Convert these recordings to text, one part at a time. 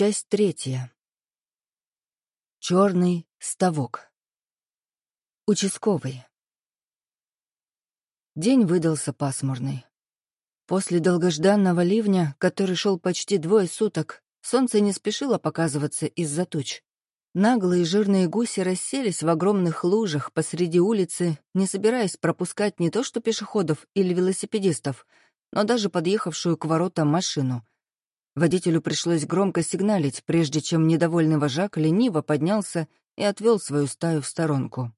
Часть третья. Черный ставок. Участковый. День выдался пасмурный. После долгожданного ливня, который шел почти двое суток, солнце не спешило показываться из-за туч. Наглые жирные гуси расселись в огромных лужах посреди улицы, не собираясь пропускать не то что пешеходов или велосипедистов, но даже подъехавшую к воротам машину — Водителю пришлось громко сигналить, прежде чем недовольный вожак лениво поднялся и отвел свою стаю в сторонку.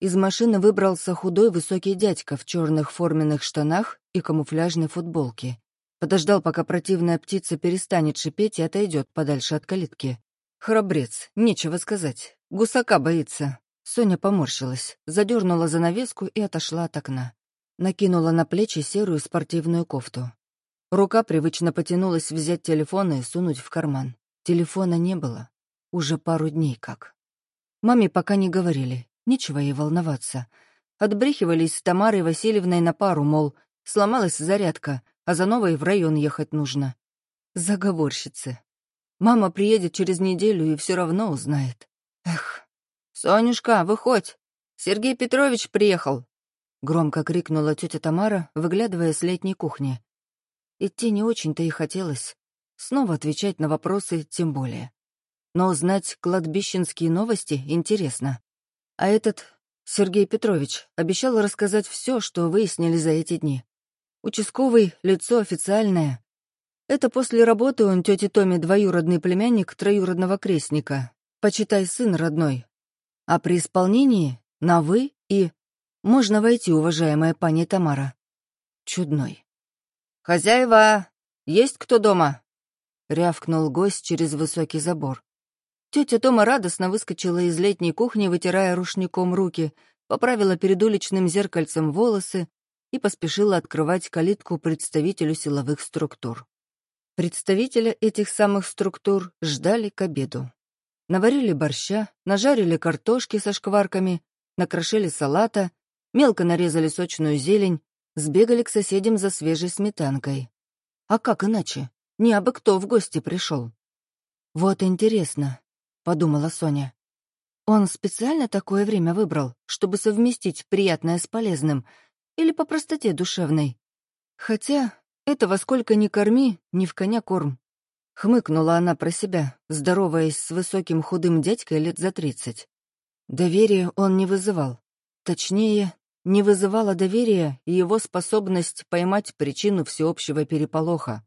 Из машины выбрался худой высокий дядька в черных форменных штанах и камуфляжной футболке. Подождал, пока противная птица перестанет шипеть и отойдет подальше от калитки. Храбрец, нечего сказать. Гусака боится. Соня поморщилась, задернула занавеску и отошла от окна. Накинула на плечи серую спортивную кофту. Рука привычно потянулась взять телефон и сунуть в карман. Телефона не было. Уже пару дней как. Маме пока не говорили, нечего ей волноваться. Отбрехивались с Тамарой Васильевной на пару, мол, сломалась зарядка, а за новой в район ехать нужно. Заговорщицы. Мама приедет через неделю и все равно узнает. Эх. «Сонюшка, выходь! Сергей Петрович приехал!» Громко крикнула тетя Тамара, выглядывая с летней кухни. Идти не очень-то и хотелось. Снова отвечать на вопросы тем более. Но узнать кладбищенские новости интересно. А этот Сергей Петрович обещал рассказать все, что выяснили за эти дни. Участковый, лицо официальное. Это после работы он тете Томе двоюродный племянник троюродного крестника. Почитай, сын родной. А при исполнении на «вы» и «можно войти, уважаемая пани Тамара». Чудной. «Хозяева, есть кто дома?» — рявкнул гость через высокий забор. Тетя Тома радостно выскочила из летней кухни, вытирая рушником руки, поправила перед уличным зеркальцем волосы и поспешила открывать калитку представителю силовых структур. Представителя этих самых структур ждали к обеду. Наварили борща, нажарили картошки со шкварками, накрошили салата, мелко нарезали сочную зелень, Сбегали к соседям за свежей сметанкой. А как иначе? Не абы кто в гости пришел. «Вот интересно», — подумала Соня. «Он специально такое время выбрал, чтобы совместить приятное с полезным, или по простоте душевной? Хотя этого сколько ни корми, ни в коня корм». Хмыкнула она про себя, здороваясь с высоким худым дядькой лет за тридцать. Доверия он не вызывал. Точнее, не вызывала доверия и его способность поймать причину всеобщего переполоха.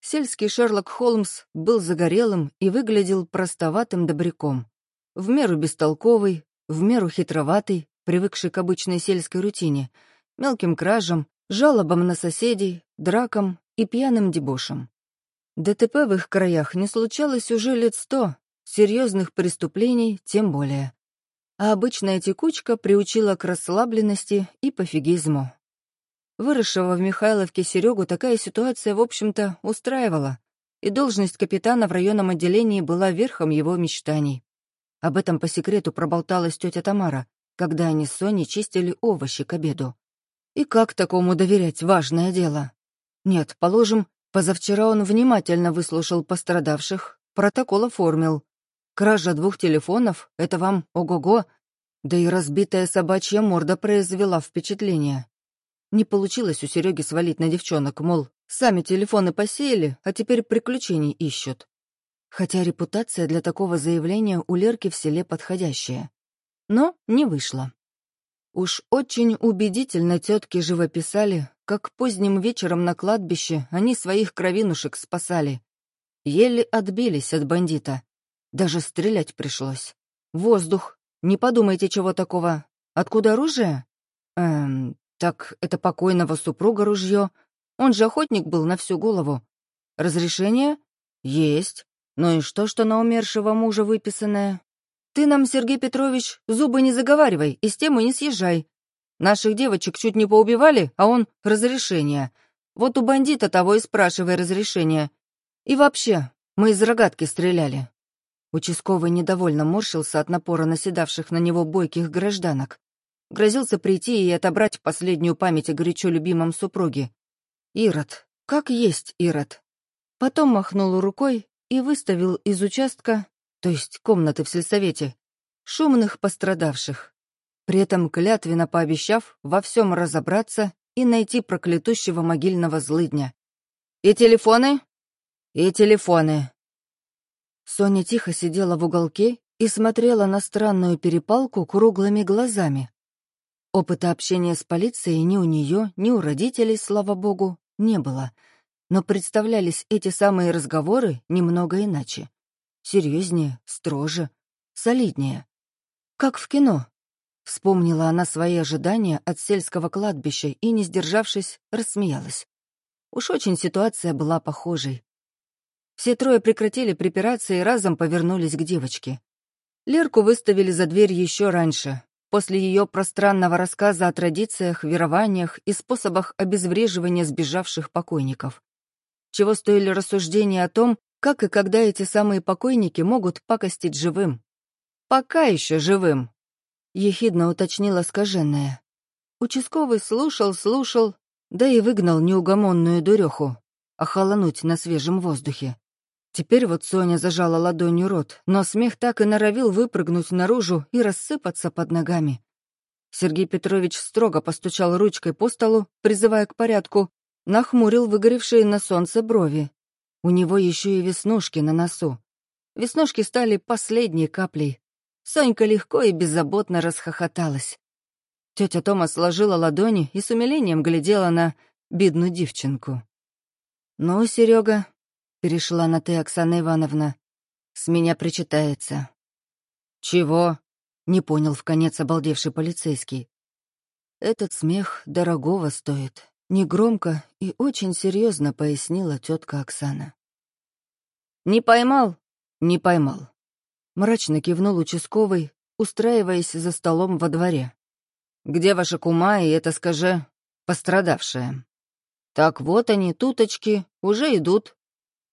Сельский Шерлок Холмс был загорелым и выглядел простоватым добряком. В меру бестолковый, в меру хитроватый, привыкший к обычной сельской рутине, мелким кражам, жалобам на соседей, дракам и пьяным дебошам. ДТП в их краях не случалось уже лет сто, серьезных преступлений тем более а обычная текучка приучила к расслабленности и пофигизму. Выросшего в Михайловке Серегу такая ситуация, в общем-то, устраивала, и должность капитана в районном отделении была верхом его мечтаний. Об этом по секрету проболталась тетя Тамара, когда они с Соней чистили овощи к обеду. И как такому доверять важное дело? Нет, положим, позавчера он внимательно выслушал пострадавших, протокол оформил, Кража двух телефонов — это вам ого-го, да и разбитая собачья морда произвела впечатление. Не получилось у Сереги свалить на девчонок, мол, сами телефоны посеяли, а теперь приключений ищут. Хотя репутация для такого заявления у Лерки в селе подходящая. Но не вышло. Уж очень убедительно тетки живописали, как поздним вечером на кладбище они своих кровинушек спасали. Еле отбились от бандита. Даже стрелять пришлось. Воздух. Не подумайте, чего такого. Откуда оружие? Эм, так это покойного супруга ружье. Он же охотник был на всю голову. Разрешение? Есть. Ну и что, что на умершего мужа выписанное? Ты нам, Сергей Петрович, зубы не заговаривай и с темы не съезжай. Наших девочек чуть не поубивали, а он — разрешение. Вот у бандита того и спрашивай разрешение. И вообще, мы из рогатки стреляли. Участковый недовольно морщился от напора наседавших на него бойких гражданок. Грозился прийти и отобрать последнюю память о горячо любимом супруге. Ирод. Как есть Ирод. Потом махнул рукой и выставил из участка, то есть комнаты в сельсовете, шумных пострадавших, при этом клятвенно пообещав во всем разобраться и найти проклятущего могильного злыдня. «И телефоны?» «И телефоны». Соня тихо сидела в уголке и смотрела на странную перепалку круглыми глазами. Опыта общения с полицией ни у нее, ни у родителей, слава богу, не было. Но представлялись эти самые разговоры немного иначе. Серьезнее, строже, солиднее. Как в кино. Вспомнила она свои ожидания от сельского кладбища и, не сдержавшись, рассмеялась. Уж очень ситуация была похожей. Все трое прекратили припираться и разом повернулись к девочке. Лерку выставили за дверь еще раньше, после ее пространного рассказа о традициях, верованиях и способах обезвреживания сбежавших покойников. Чего стоили рассуждения о том, как и когда эти самые покойники могут пакостить живым. Пока еще живым, ехидно уточнила скаженная. Участковый слушал, слушал, да и выгнал неугомонную дуреху, охолонуть на свежем воздухе. Теперь вот Соня зажала ладонью рот, но смех так и норовил выпрыгнуть наружу и рассыпаться под ногами. Сергей Петрович строго постучал ручкой по столу, призывая к порядку, нахмурил выгоревшие на солнце брови. У него еще и веснушки на носу. Веснушки стали последней каплей, Сонька легко и беззаботно расхохоталась. Тетя Тома сложила ладони и с умилением глядела на бедную девчонку. «Ну, Серега, перешла на «ты» Оксана Ивановна, — «с меня причитается». «Чего?» — не понял в конец обалдевший полицейский. «Этот смех дорогого стоит», — негромко и очень серьезно пояснила тетка Оксана. «Не поймал?» «Не поймал. Мрачно кивнул участковый, устраиваясь за столом во дворе. «Где ваша кума и это, скажи, пострадавшая?» «Так вот они, туточки, уже идут».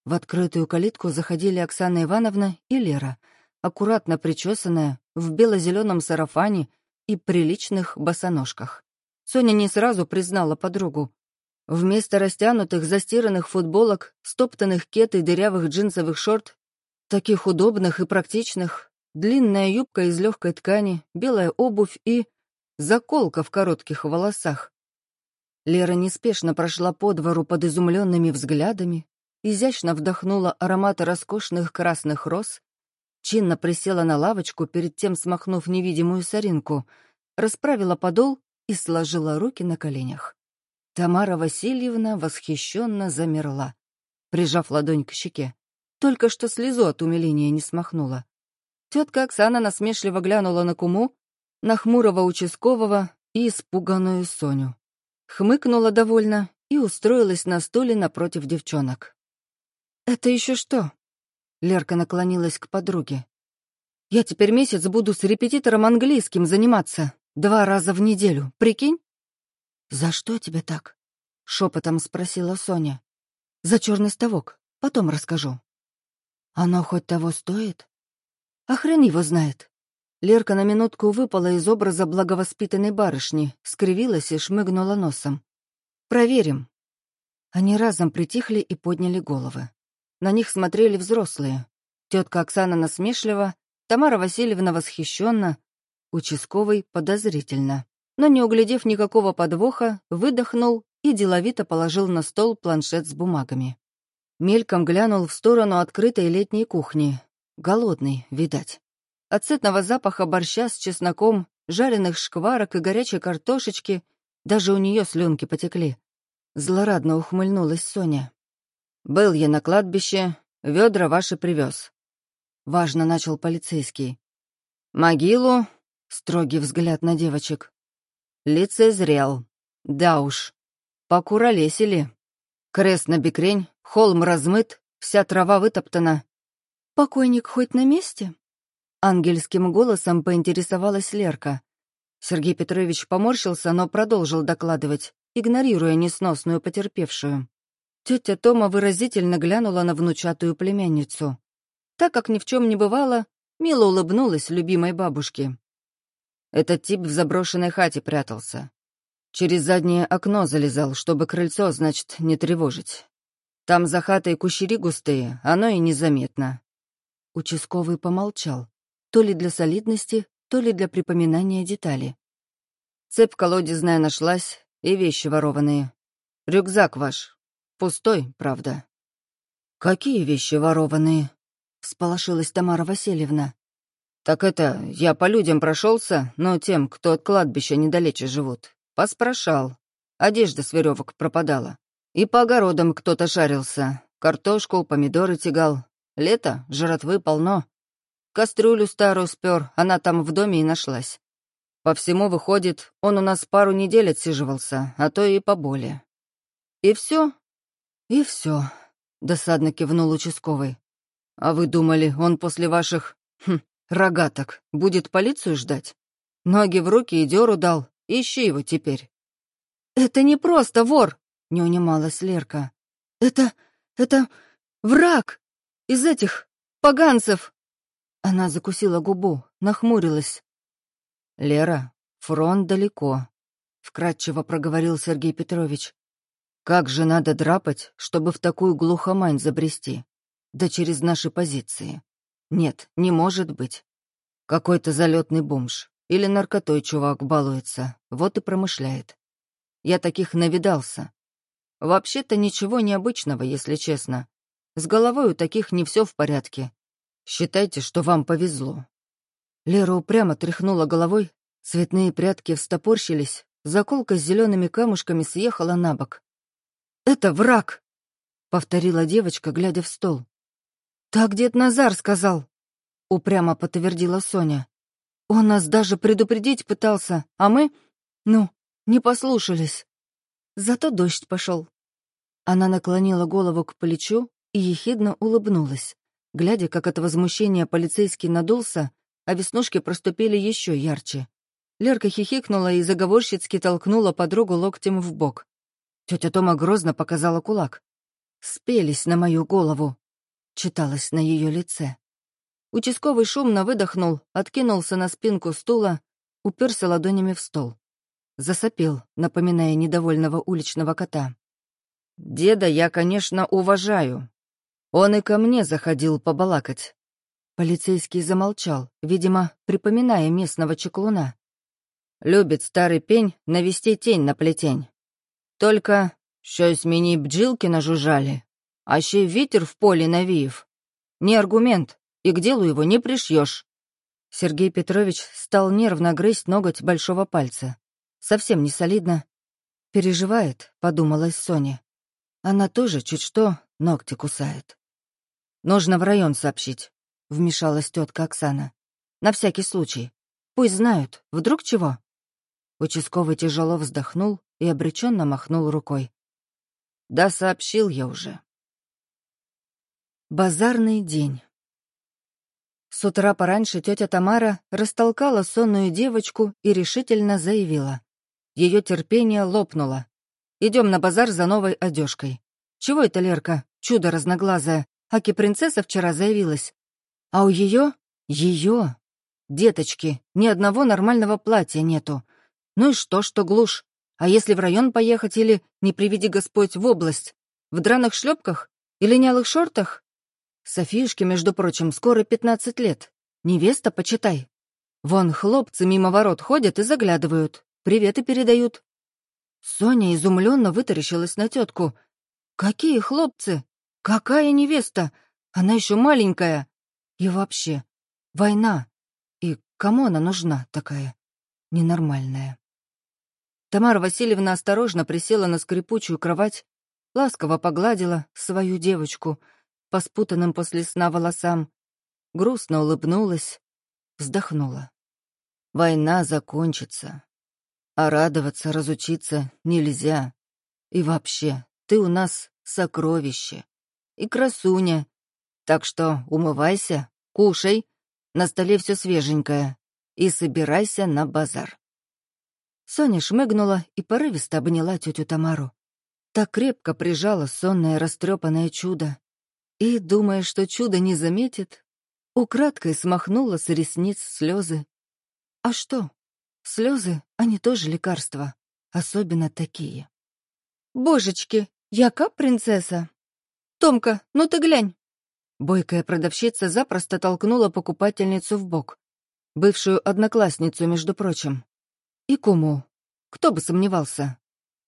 В открытую калитку заходили Оксана Ивановна и Лера, аккуратно причесанная, в бело-зеленом сарафане и приличных босоножках. Соня не сразу признала подругу. Вместо растянутых, застиранных футболок, стоптанных кет и дырявых джинсовых шорт Таких удобных и практичных. Длинная юбка из легкой ткани, белая обувь и... заколка в коротких волосах. Лера неспешно прошла по двору под изумленными взглядами, изящно вдохнула ароматы роскошных красных роз, чинно присела на лавочку, перед тем смахнув невидимую соринку, расправила подол и сложила руки на коленях. Тамара Васильевна восхищенно замерла, прижав ладонь к щеке. Только что слезу от умиления не смахнула. Тетка Оксана насмешливо глянула на куму, на хмурого участкового и испуганную Соню. Хмыкнула довольно и устроилась на стуле напротив девчонок. «Это еще что?» Лерка наклонилась к подруге. «Я теперь месяц буду с репетитором английским заниматься. Два раза в неделю, прикинь?» «За что тебе так?» — шепотом спросила Соня. «За черный ставок. Потом расскажу». Оно хоть того стоит? А хрен его знает. Лерка на минутку выпала из образа благовоспитанной барышни, скривилась и шмыгнула носом. «Проверим». Они разом притихли и подняли головы. На них смотрели взрослые. Тетка Оксана насмешливо, Тамара Васильевна восхищенно, участковый подозрительно. Но, не углядев никакого подвоха, выдохнул и деловито положил на стол планшет с бумагами. Мельком глянул в сторону открытой летней кухни. Голодный, видать. От сытного запаха борща с чесноком, жареных шкварок и горячей картошечки даже у нее слюнки потекли. Злорадно ухмыльнулась Соня. «Был я на кладбище, ведра ваши привез». Важно начал полицейский. «Могилу?» — строгий взгляд на девочек. «Лицезрел. Да уж. Покуролесили. Крест на бекрень, Холм размыт, вся трава вытоптана. «Покойник хоть на месте?» Ангельским голосом поинтересовалась Лерка. Сергей Петрович поморщился, но продолжил докладывать, игнорируя несносную потерпевшую. Тетя Тома выразительно глянула на внучатую племянницу. Так как ни в чем не бывало, мило улыбнулась любимой бабушке. Этот тип в заброшенной хате прятался. Через заднее окно залезал, чтобы крыльцо, значит, не тревожить. Там за хатой кущери густые, оно и незаметно». Участковый помолчал, то ли для солидности, то ли для припоминания детали. Цепь колодезная нашлась и вещи ворованные. Рюкзак ваш. Пустой, правда. «Какие вещи ворованные?» — всполошилась Тамара Васильевна. «Так это, я по людям прошелся, но тем, кто от кладбища недалече живут. Поспрашал. Одежда с веревок пропадала. И по огородам кто-то шарился. Картошку, помидоры тягал. Лето, жратвы полно. Кастрюлю старую спер, она там в доме и нашлась. По всему выходит, он у нас пару недель отсиживался, а то и поболее. И все? И все, досадно кивнул участковый. А вы думали, он после ваших... Хм, рогаток будет полицию ждать? Ноги в руки и дёру дал. Ищи его теперь. «Это не просто вор!» — не унималась Лерка. «Это... это... враг! Из этих... поганцев!» Она закусила губу, нахмурилась. «Лера, фронт далеко», — вкратчиво проговорил Сергей Петрович. «Как же надо драпать, чтобы в такую глухомань забрести? Да через наши позиции. Нет, не может быть. Какой-то залетный бомж или наркотой чувак балуется, вот и промышляет. Я таких навидался. Вообще-то ничего необычного, если честно. С головой у таких не все в порядке. Считайте, что вам повезло. Лера упрямо тряхнула головой, цветные прятки встопорщились, заколка с зелеными камушками съехала на бок. «Это враг!» — повторила девочка, глядя в стол. «Так дед Назар сказал!» — упрямо подтвердила Соня. «Он нас даже предупредить пытался, а мы, ну, не послушались. Зато дождь пошел». Она наклонила голову к плечу и ехидно улыбнулась, глядя, как от возмущения полицейский надулся, а веснушки проступили еще ярче. Лерка хихикнула и заговорщицки толкнула подругу локтем в бок. Тетя Тома грозно показала кулак. «Спелись на мою голову», — читалось на ее лице. Участковый шумно выдохнул, откинулся на спинку стула, уперся ладонями в стол. Засопел, напоминая недовольного уличного кота. «Деда я, конечно, уважаю. Он и ко мне заходил побалакать. Полицейский замолчал, видимо, припоминая местного чеклуна. Любит старый пень навести тень на плетень. Только щось мені бджилки нажужжали, а ще ветер в поле навеев. Не аргумент, и к делу его не пришьешь. Сергей Петрович стал нервно грызть ноготь большого пальца. Совсем не солидно. «Переживает», — подумалась Соня. Она тоже чуть что ногти кусает. Нужно в район сообщить вмешалась тетка Оксана. «На всякий случай. Пусть знают. Вдруг чего?» Участковый тяжело вздохнул и обреченно махнул рукой. «Да сообщил я уже». Базарный день. С утра пораньше тетя Тамара растолкала сонную девочку и решительно заявила. Ее терпение лопнуло. Идем на базар за новой одежкой. Чего это, Лерка? Чудо разноглазое. Аки-принцесса вчера заявилась. А у ее, ее, деточки, ни одного нормального платья нету. Ну и что, что глушь? А если в район поехать или, не приведи Господь, в область? В драных шлепках или линялых шортах? Софишке, между прочим, скоро пятнадцать лет. Невеста, почитай. Вон хлопцы мимо ворот ходят и заглядывают, приветы передают. Соня изумленно вытаращилась на тетку. «Какие хлопцы? Какая невеста? Она еще маленькая. И вообще, война. И кому она нужна такая? Ненормальная. Тамара Васильевна осторожно присела на скрипучую кровать, ласково погладила свою девочку по спутанным после сна волосам, грустно улыбнулась, вздохнула. Война закончится. А радоваться, разучиться нельзя. И вообще, ты у нас сокровище. И красуня, так что умывайся, кушай, на столе все свеженькое, и собирайся на базар. Соня шмыгнула и порывисто обняла тетю Тамару. Так крепко прижала сонное растрепанное чудо. И, думая, что чудо не заметит, украдкой смахнула с ресниц слезы. А что? Слезы, они тоже лекарства, особенно такие. «Божечки, яка принцесса!» Томка, ну ты глянь!» Бойкая продавщица запросто толкнула покупательницу в бок. Бывшую одноклассницу, между прочим. И куму. Кто бы сомневался.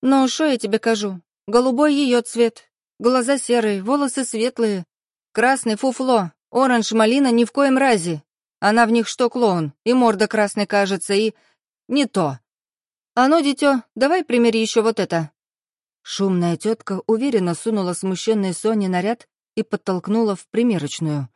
«Ну, что я тебе кажу? Голубой ее цвет. Глаза серые, волосы светлые. Красный фуфло, оранж-малина ни в коем разе. Она в них что клоун, и морда красной кажется, и... Не то. А ну, дитё, давай примери еще вот это. Шумная тетка уверенно сунула смущенной Соне наряд и подтолкнула в примерочную.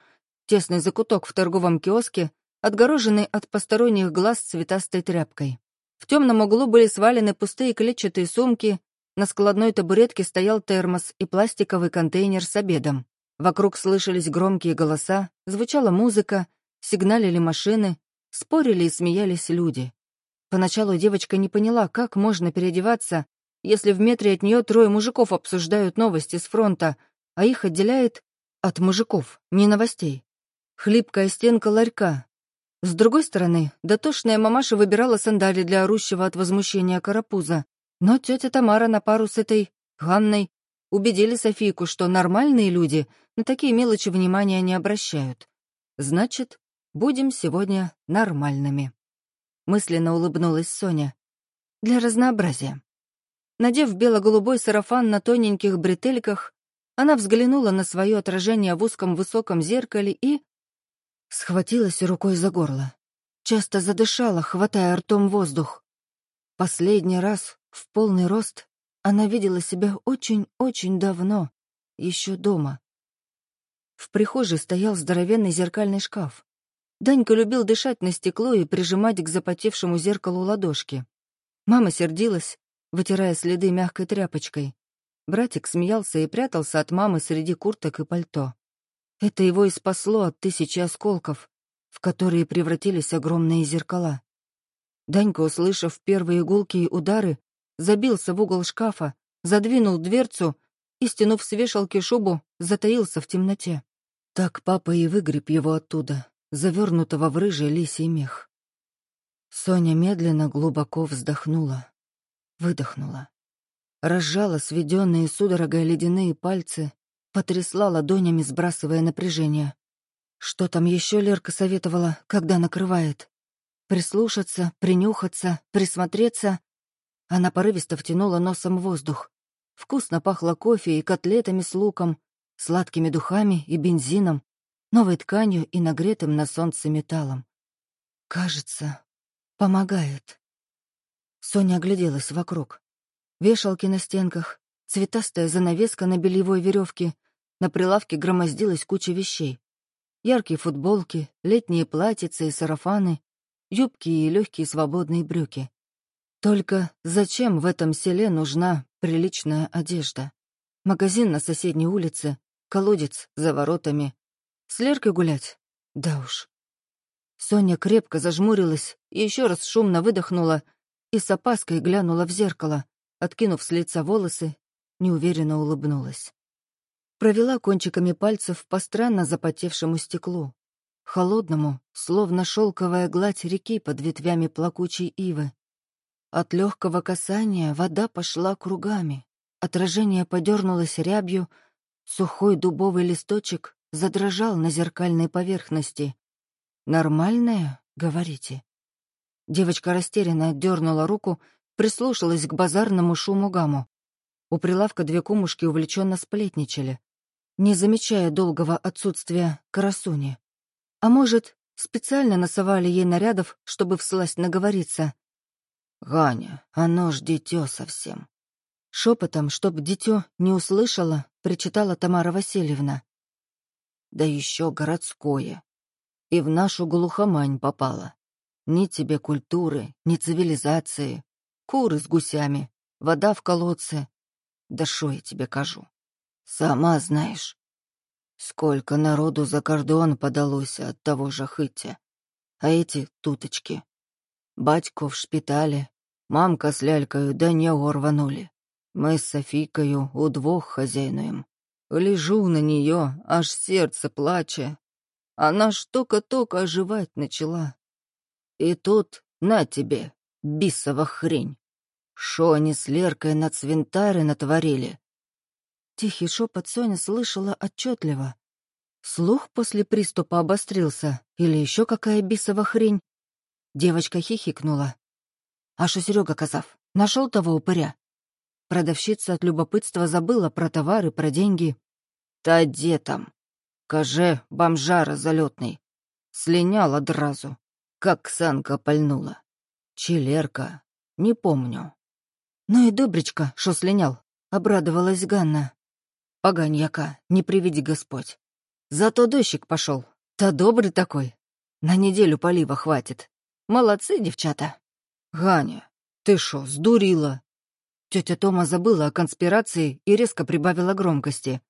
Тесный закуток в торговом киоске, отгороженный от посторонних глаз цветастой тряпкой. В темном углу были свалены пустые клетчатые сумки, на складной табуретке стоял термос и пластиковый контейнер с обедом. Вокруг слышались громкие голоса, звучала музыка, сигналили машины, спорили и смеялись люди. Поначалу девочка не поняла, как можно переодеваться, если в метре от нее трое мужиков обсуждают новости с фронта, а их отделяет от мужиков, не новостей. Хлипкая стенка ларька. С другой стороны, дотошная мамаша выбирала сандали для орущего от возмущения карапуза, но тетя Тамара на пару с этой Ганной убедили Софийку, что нормальные люди на такие мелочи внимания не обращают. Значит, будем сегодня нормальными. Мысленно улыбнулась Соня. Для разнообразия. Надев бело-голубой сарафан на тоненьких бретельках, она взглянула на свое отражение в узком высоком зеркале и... Схватилась рукой за горло. Часто задышала, хватая ртом воздух. Последний раз в полный рост она видела себя очень-очень давно, еще дома. В прихожей стоял здоровенный зеркальный шкаф. Данька любил дышать на стекло и прижимать к запотевшему зеркалу ладошки. Мама сердилась, вытирая следы мягкой тряпочкой. Братик смеялся и прятался от мамы среди курток и пальто. Это его и спасло от тысячи осколков, в которые превратились огромные зеркала. Данька, услышав первые гулкие удары, забился в угол шкафа, задвинул дверцу и, стянув с вешалки шубу, затаился в темноте. Так папа и выгреб его оттуда, завернутого в рыжий лисий мех. Соня медленно глубоко вздохнула, выдохнула. Разжала сведенные судорогой ледяные пальцы, потрясла ладонями, сбрасывая напряжение. Что там еще Лерка советовала, когда накрывает? Прислушаться, принюхаться, присмотреться. Она порывисто втянула носом воздух. Вкусно пахло кофе и котлетами с луком, сладкими духами и бензином, новой тканью и нагретым на солнце металлом. Кажется, помогает. Соня огляделась вокруг. Вешалки на стенках, цветастая занавеска на бельевой веревке, на прилавке громоздилась куча вещей. Яркие футболки, летние платьица и сарафаны, юбки и легкие свободные брюки. Только зачем в этом селе нужна приличная одежда? Магазин на соседней улице, колодец за воротами. С Леркой гулять? Да уж. Соня крепко зажмурилась и еще раз шумно выдохнула и с опаской глянула в зеркало, откинув с лица волосы, неуверенно улыбнулась. Провела кончиками пальцев по странно запотевшему стеклу холодному, словно шелковая гладь реки под ветвями плакучей ивы. От легкого касания вода пошла кругами, отражение подернулось рябью, сухой дубовый листочек задрожал на зеркальной поверхности. «Нормальная, говорите?» Девочка растерянно отдернула руку, прислушалась к базарному шуму гамму. У прилавка две кумушки увлеченно сплетничали, не замечая долгого отсутствия карасуни. А может, специально насовали ей нарядов, чтобы всласть наговориться. «Ганя, оно ж дитё совсем». Шепотом, чтоб дитё не услышала, причитала Тамара Васильевна. «Да еще городское. И в нашу глухомань попала. Ни тебе культуры, ни цивилизации. Куры с гусями, вода в колодце. Да шо я тебе кажу? Сама знаешь, Сколько народу за кордон подалось от того же хытя. А эти туточки. Батько в шпитале, мамка с лялькою да не рванули. Мы с Софийкою удвох хозяйнуем. Лежу на нее, аж сердце плача. Она ж только-только оживать начала. И тут на тебе, бисова хрень. Шо они с Леркой на цвинтаре натворили? Тихий шепот Соня слышала отчетливо. Слух после приступа обострился, или еще какая бисова хрень. Девочка хихикнула. А что Серега Казав? Нашел того упыря? Продавщица от любопытства забыла про товары, про деньги. «Та де там? Каже, бомжара залетный. Слинял одразу, как Ксанка пальнула. Челерка, не помню». «Ну и добречка, шо слинял», — обрадовалась Ганна. «Поганьяка, не приведи Господь. Зато дождик пошел. Та добрый такой. На неделю полива хватит. Молодцы, девчата». «Ганя, ты шо, сдурила?» Тетя Тома забыла о конспирации и резко прибавила громкости.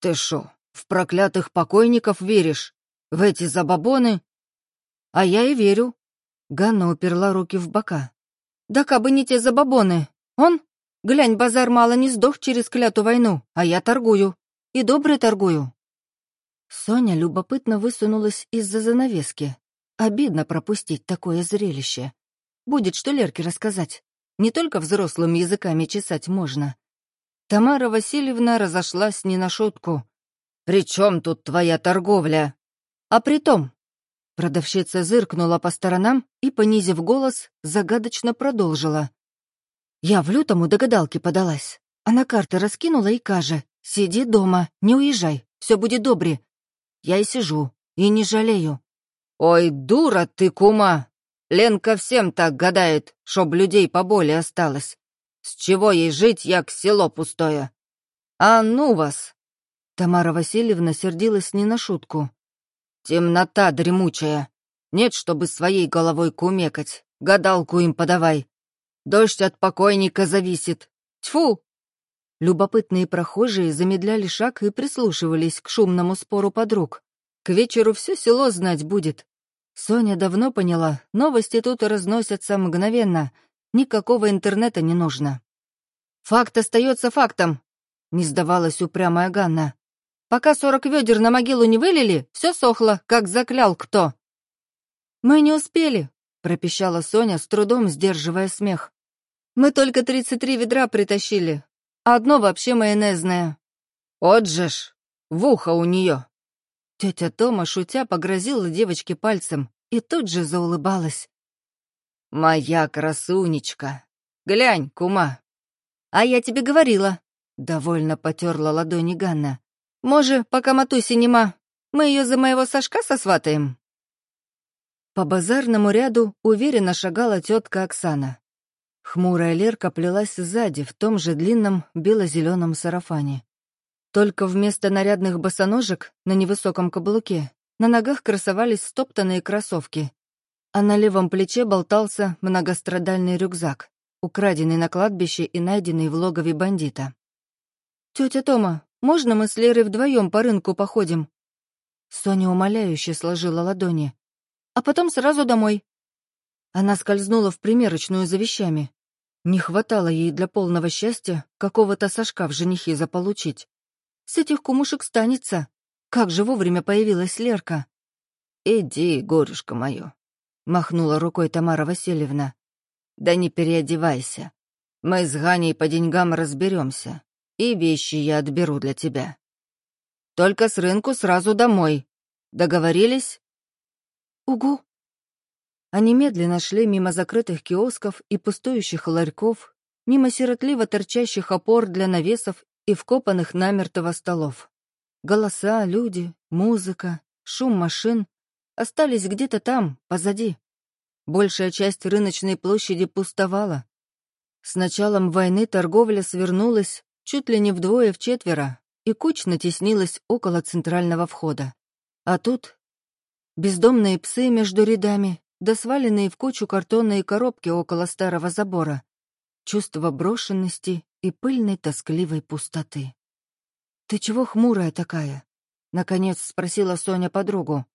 «Ты шо, в проклятых покойников веришь? В эти забабоны?» «А я и верю». Ганна уперла руки в бока. «Да кабы не те забабоны. Он? Глянь, базар мало не сдох через кляту войну, а я торгую. И добре торгую». Соня любопытно высунулась из-за занавески. Обидно пропустить такое зрелище. Будет что Лерке рассказать. Не только взрослым языками чесать можно. Тамара Васильевна разошлась не на шутку. «При чем тут твоя торговля?» «А при том...» Продавщица зыркнула по сторонам и, понизив голос, загадочно продолжила. «Я в лютому догадалке подалась. Она карты раскинула и каже, сиди дома, не уезжай, все будет добре. Я и сижу, и не жалею». «Ой, дура ты, кума!» Ленка всем так гадает, чтоб людей поболее осталось. С чего ей жить, як село пустое? А ну вас!» Тамара Васильевна сердилась не на шутку. «Темнота дремучая. Нет, чтобы своей головой кумекать. Гадалку им подавай. Дождь от покойника зависит. Тьфу!» Любопытные прохожие замедляли шаг и прислушивались к шумному спору подруг. К вечеру все село знать будет, Соня давно поняла, новости тут разносятся мгновенно, никакого интернета не нужно. «Факт остается фактом», — не сдавалась упрямая Ганна. «Пока сорок ведер на могилу не вылили, все сохло, как заклял кто». «Мы не успели», — пропищала Соня, с трудом сдерживая смех. «Мы только тридцать три ведра притащили, а одно вообще майонезное». «От же ж, в ухо у нее!» Тетя Тома, шутя, погрозила девочке пальцем и тут же заулыбалась. «Моя красунечка! Глянь, кума!» «А я тебе говорила!» — довольно потерла ладони Ганна. «Може, пока Матуси нема, мы ее за моего Сашка сосватаем?» По базарному ряду уверенно шагала тетка Оксана. Хмурая Лерка плелась сзади в том же длинном бело-зеленом сарафане. Только вместо нарядных босоножек на невысоком каблуке на ногах красовались стоптанные кроссовки, а на левом плече болтался многострадальный рюкзак, украденный на кладбище и найденный в логове бандита. «Тетя Тома, можно мы с Лерой вдвоем по рынку походим?» Соня умоляюще сложила ладони. «А потом сразу домой». Она скользнула в примерочную за вещами. Не хватало ей для полного счастья какого-то Сашка в женихи заполучить. С этих кумушек станется. Как же вовремя появилась Лерка. «Иди, горюшка мое», — махнула рукой Тамара Васильевна. «Да не переодевайся. Мы с Ганей по деньгам разберемся, и вещи я отберу для тебя. Только с рынку сразу домой. Договорились?» «Угу». Они медленно шли мимо закрытых киосков и пустующих ларьков, мимо сиротливо торчащих опор для навесов и вкопанных намертво столов. Голоса, люди, музыка, шум машин остались где-то там, позади. Большая часть рыночной площади пустовала. С началом войны торговля свернулась чуть ли не вдвое-вчетверо и кучно теснилась около центрального входа. А тут бездомные псы между рядами, да сваленные в кучу картонные коробки около старого забора. Чувство брошенности и пыльной тоскливой пустоты. «Ты чего хмурая такая?» — наконец спросила Соня подругу.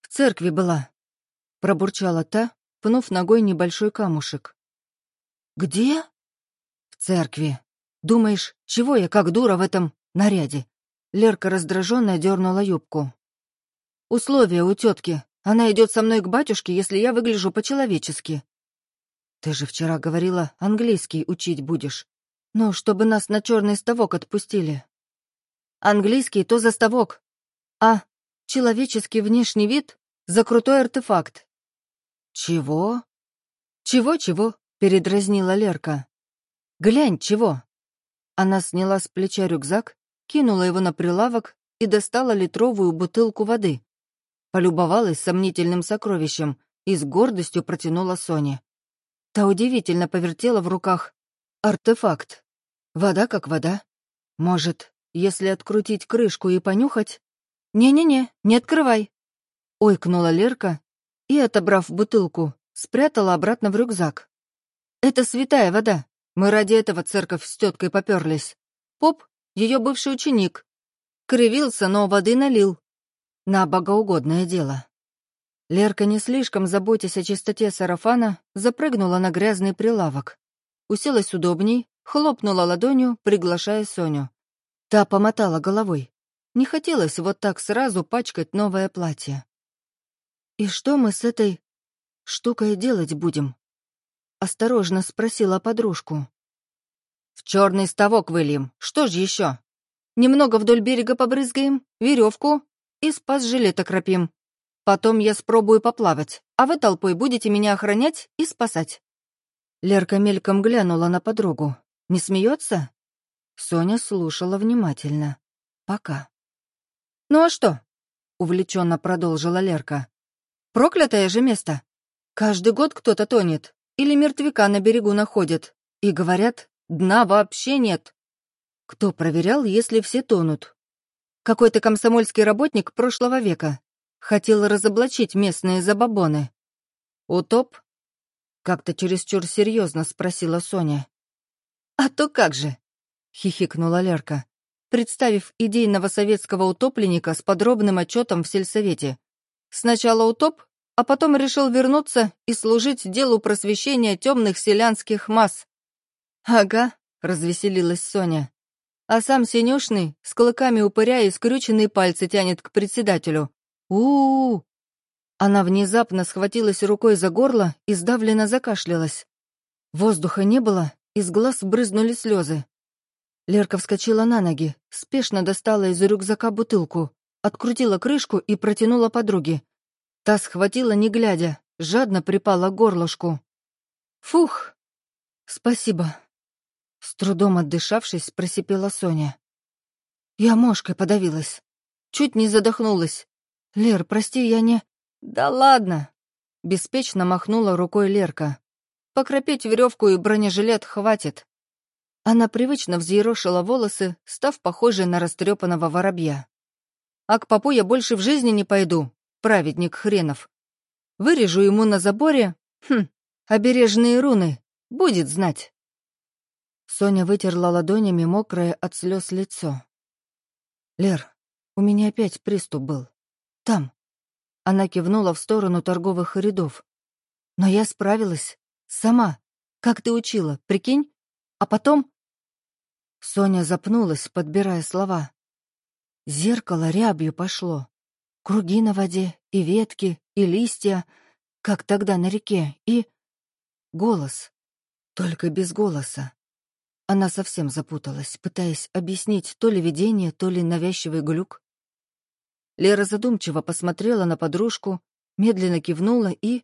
«В церкви была», — пробурчала та, пнув ногой небольшой камушек. «Где?» «В церкви. Думаешь, чего я как дура в этом наряде?» Лерка раздраженно дернула юбку. «Условия у тетки. Она идет со мной к батюшке, если я выгляжу по-человечески». «Ты же вчера говорила, английский учить будешь. Ну, чтобы нас на черный ставок отпустили. Английский — то заставок. А человеческий внешний вид — за крутой артефакт. Чего? Чего-чего? — передразнила Лерка. Глянь, чего? Она сняла с плеча рюкзак, кинула его на прилавок и достала литровую бутылку воды. Полюбовалась сомнительным сокровищем и с гордостью протянула Соне. Та удивительно повертела в руках. Артефакт. Вода как вода. Может, если открутить крышку и понюхать? «Не-не-не, не открывай!» Ойкнула Лерка и, отобрав бутылку, спрятала обратно в рюкзак. «Это святая вода. Мы ради этого церковь с теткой поперлись. Поп — ее бывший ученик. Кривился, но воды налил. На богоугодное дело». Лерка, не слишком заботясь о чистоте сарафана, запрыгнула на грязный прилавок. Уселась удобней, хлопнула ладонью, приглашая Соню. Та помотала головой. Не хотелось вот так сразу пачкать новое платье. «И что мы с этой штукой делать будем?» Осторожно спросила подружку. «В черный ставок выльем. Что ж еще? Немного вдоль берега побрызгаем, веревку и спас жилет окропим. Потом я спробую поплавать, а вы толпой будете меня охранять и спасать». Лерка мельком глянула на подругу. «Не смеется?» Соня слушала внимательно. Пока. «Ну а что?» — увлеченно продолжила Лерка. «Проклятое же место. Каждый год кто-то тонет или мертвяка на берегу находят. И говорят, дна вообще нет. Кто проверял, если все тонут? Какой-то комсомольский работник прошлого века хотел разоблачить местные забабоны. «Утоп?» — как-то чересчур серьезно спросила Соня. «А то как же!» — хихикнула Лерка представив идейного советского утопленника с подробным отчетом в сельсовете. Сначала утоп, а потом решил вернуться и служить делу просвещения темных селянских масс. «Ага», — развеселилась Соня. А сам Синюшный с клыками упыря и скрюченные пальцы тянет к председателю. у у, -у. Она внезапно схватилась рукой за горло и сдавленно закашлялась. Воздуха не было, из глаз брызнули слезы. Лерка вскочила на ноги, спешно достала из рюкзака бутылку, открутила крышку и протянула подруге. Та схватила, не глядя, жадно припала к горлышку. «Фух! Спасибо!» С трудом отдышавшись, просипела Соня. Я мошкой подавилась. Чуть не задохнулась. «Лер, прости, я не...» «Да ладно!» Беспечно махнула рукой Лерка. «Покропить веревку и бронежилет хватит. Она привычно взъерошила волосы, став похожей на растрепанного воробья. «А к попу я больше в жизни не пойду, праведник хренов. Вырежу ему на заборе, хм, обережные руны, будет знать». Соня вытерла ладонями мокрое от слез лицо. «Лер, у меня опять приступ был. Там». Она кивнула в сторону торговых рядов. «Но я справилась. Сама. Как ты учила, прикинь? А потом Соня запнулась, подбирая слова. Зеркало рябью пошло. Круги на воде, и ветки, и листья, как тогда на реке, и... Голос. Только без голоса. Она совсем запуталась, пытаясь объяснить то ли видение, то ли навязчивый глюк. Лера задумчиво посмотрела на подружку, медленно кивнула и...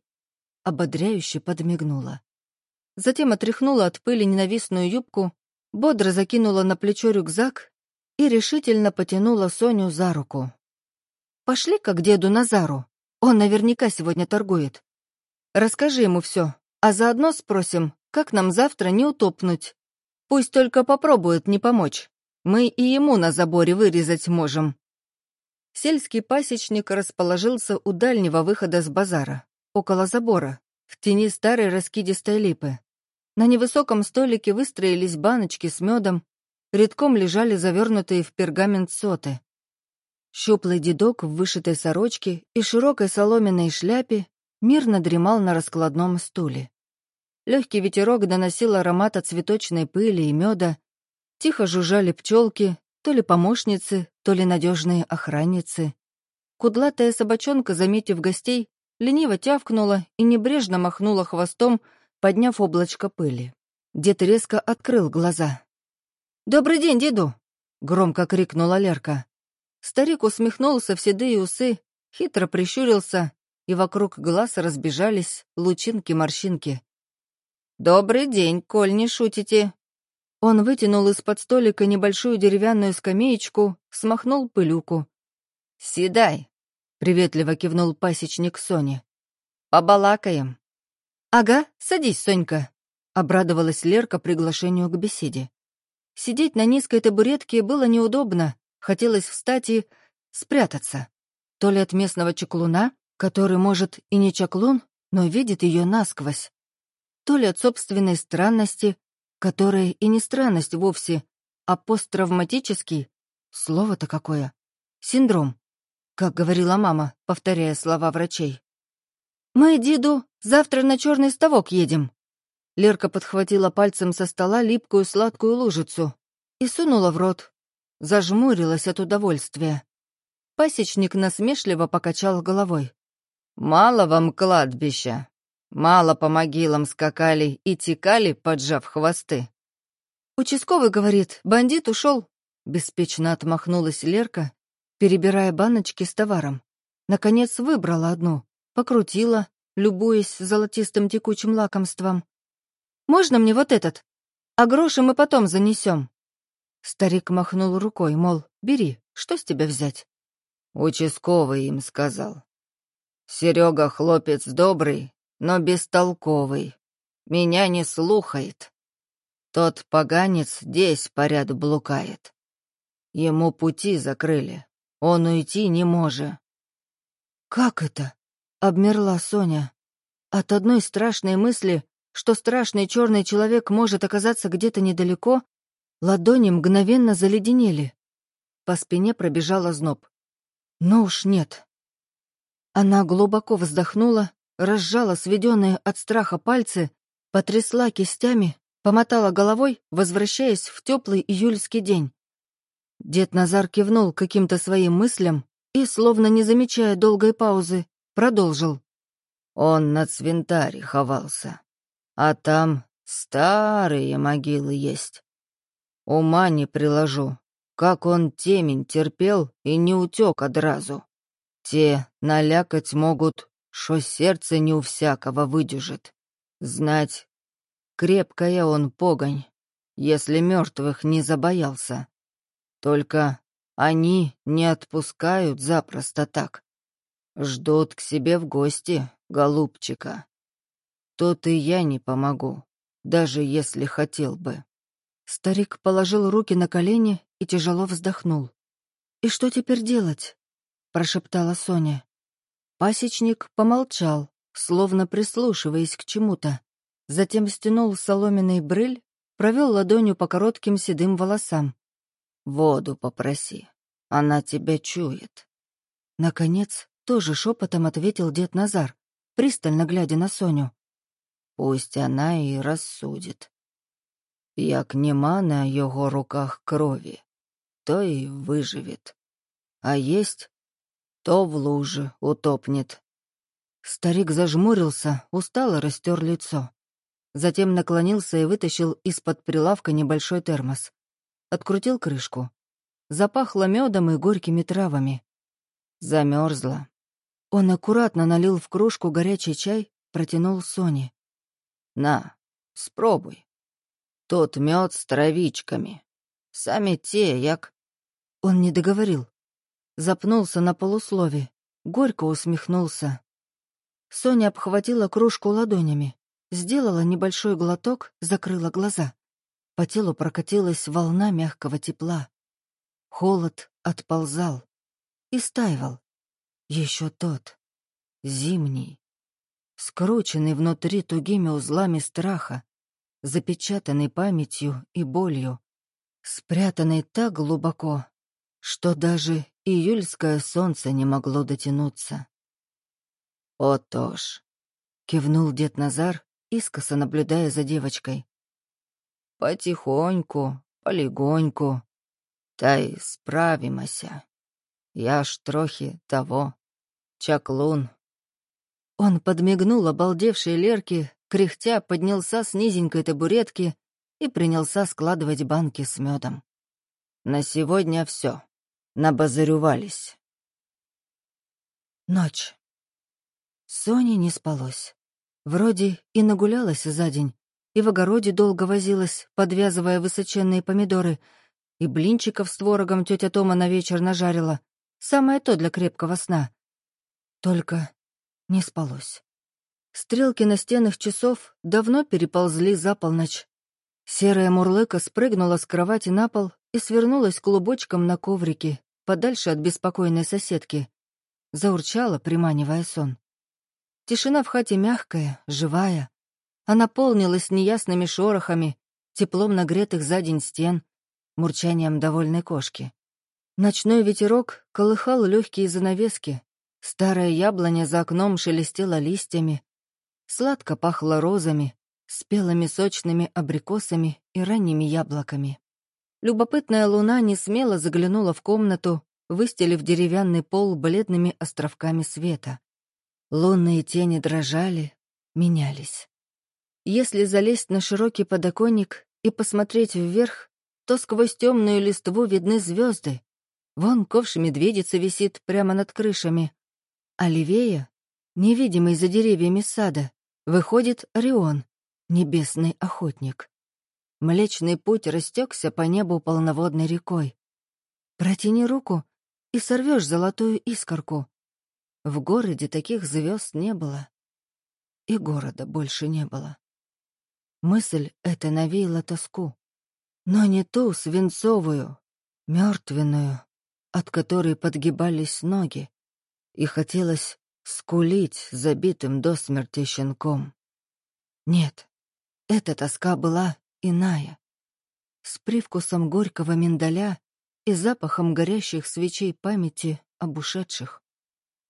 ободряюще подмигнула. Затем отряхнула от пыли ненавистную юбку бодро закинула на плечо рюкзак и решительно потянула Соню за руку. «Пошли-ка к деду Назару, он наверняка сегодня торгует. Расскажи ему все, а заодно спросим, как нам завтра не утопнуть. Пусть только попробует не помочь. Мы и ему на заборе вырезать можем». Сельский пасечник расположился у дальнего выхода с базара, около забора, в тени старой раскидистой липы. На невысоком столике выстроились баночки с медом, редком лежали завернутые в пергамент соты. Щуплый дедок в вышитой сорочке и широкой соломенной шляпе мирно дремал на раскладном стуле. Легкий ветерок доносил аромат от цветочной пыли и меда, тихо жужжали пчелки, то ли помощницы, то ли надежные охранницы. Кудлатая собачонка, заметив гостей, лениво тявкнула и небрежно махнула хвостом, подняв облачко пыли. Дед резко открыл глаза. «Добрый день, деду!» — громко крикнула Лерка. Старик усмехнулся в седые усы, хитро прищурился, и вокруг глаз разбежались лучинки-морщинки. «Добрый день, коль не шутите!» Он вытянул из-под столика небольшую деревянную скамеечку, смахнул пылюку. «Седай!» — приветливо кивнул пасечник Соне. «Побалакаем». «Ага, садись, Сонька», — обрадовалась Лерка приглашению к беседе. Сидеть на низкой табуретке было неудобно, хотелось встать и спрятаться. То ли от местного чеклуна, который, может, и не чаклун, но видит ее насквозь, то ли от собственной странности, которая и не странность вовсе, а посттравматический, слово-то какое, синдром, как говорила мама, повторяя слова врачей. «Мы, деду, завтра на черный ставок едем». Лерка подхватила пальцем со стола липкую сладкую лужицу и сунула в рот. Зажмурилась от удовольствия. Пасечник насмешливо покачал головой. «Мало вам кладбища. Мало по могилам скакали и текали, поджав хвосты». «Участковый говорит, бандит ушел», — беспечно отмахнулась Лерка, перебирая баночки с товаром. Наконец выбрала одну, покрутила, любуясь золотистым текучим лакомством. «Можно мне вот этот? А гроши мы потом занесем». Старик махнул рукой, мол, бери, что с тебя взять? Участковый им сказал. Серега хлопец добрый, но бестолковый. Меня не слухает. Тот поганец здесь по ряду блукает. Ему пути закрыли. Он уйти не может. «Как это?» — обмерла Соня. От одной страшной мысли, что страшный черный человек может оказаться где-то недалеко, ладони мгновенно заледенели. По спине пробежала зноб. Но уж нет. Она глубоко вздохнула, разжала сведенные от страха пальцы, потрясла кистями, помотала головой, возвращаясь в теплый июльский день. Дед Назар кивнул каким-то своим мыслям и, словно не замечая долгой паузы, продолжил. Он на цвинтаре ховался, а там старые могилы есть. Ума не приложу, как он темень терпел и не утек одразу. Те налякать могут, что сердце не у всякого выдержит. Знать, крепкая он погонь, если мертвых не забоялся. Только они не отпускают запросто так. Ждут к себе в гости, голубчика. Тут и я не помогу, даже если хотел бы. Старик положил руки на колени и тяжело вздохнул. «И что теперь делать?» — прошептала Соня. Пасечник помолчал, словно прислушиваясь к чему-то. Затем стянул соломенный брыль, провел ладонью по коротким седым волосам. Воду попроси, она тебя чует. Наконец, тоже шепотом ответил дед Назар, пристально глядя на Соню. Пусть она и рассудит. Як нема на його руках крови, то и выживет. А есть, то в луже утопнет. Старик зажмурился, устало растер лицо. Затем наклонился и вытащил из-под прилавка небольшой термос открутил крышку. Запахло медом и горькими травами. Замерзла. Он аккуратно налил в кружку горячий чай, протянул Соне. «На, спробуй. Тут мед с травичками. Сами те, як...» Он не договорил. Запнулся на полуслове, горько усмехнулся. Соня обхватила кружку ладонями, сделала небольшой глоток, закрыла глаза. По телу прокатилась волна мягкого тепла. Холод отползал и стаивал. Еще тот, зимний, скрученный внутри тугими узлами страха, запечатанный памятью и болью, спрятанный так глубоко, что даже июльское солнце не могло дотянуться. «О, Тош!» — кивнул дед Назар, искоса наблюдая за девочкой. Потихоньку, полегоньку. Та й справимося. Я ж трохи того. Чаклун. Он подмигнул обалдевшей Лерке, кряхтя поднялся с низенькой табуретки и принялся складывать банки с медом. На сегодня все. Набазарювались. Ночь. Соне не спалось. Вроде и нагулялась за день, и в огороде долго возилась, подвязывая высоченные помидоры, и блинчиков с творогом тетя Тома на вечер нажарила. Самое то для крепкого сна. Только не спалось. Стрелки на стенах часов давно переползли за полночь. Серая мурлыка спрыгнула с кровати на пол и свернулась клубочком на коврике, подальше от беспокойной соседки. Заурчала, приманивая сон. Тишина в хате мягкая, живая. Она полнилась неясными шорохами, теплом нагретых за день стен, мурчанием довольной кошки. Ночной ветерок колыхал легкие занавески, старая яблоня за окном шелестела листьями, сладко пахло розами, спелыми сочными абрикосами и ранними яблоками. Любопытная луна не смело заглянула в комнату, выстелив деревянный пол бледными островками света. Лунные тени дрожали, менялись. Если залезть на широкий подоконник и посмотреть вверх, то сквозь темную листву видны звезды. Вон ковш медведица висит прямо над крышами. А левее, невидимый за деревьями сада, выходит Орион, небесный охотник. Млечный путь растекся по небу полноводной рекой. Протяни руку и сорвешь золотую искорку. В городе таких звезд не было. И города больше не было. Мысль эта навеяла тоску. Но не ту свинцовую, мертвенную, от которой подгибались ноги, и хотелось скулить забитым до смерти щенком. Нет, эта тоска была иная, с привкусом горького миндаля и запахом горящих свечей памяти об ушедших,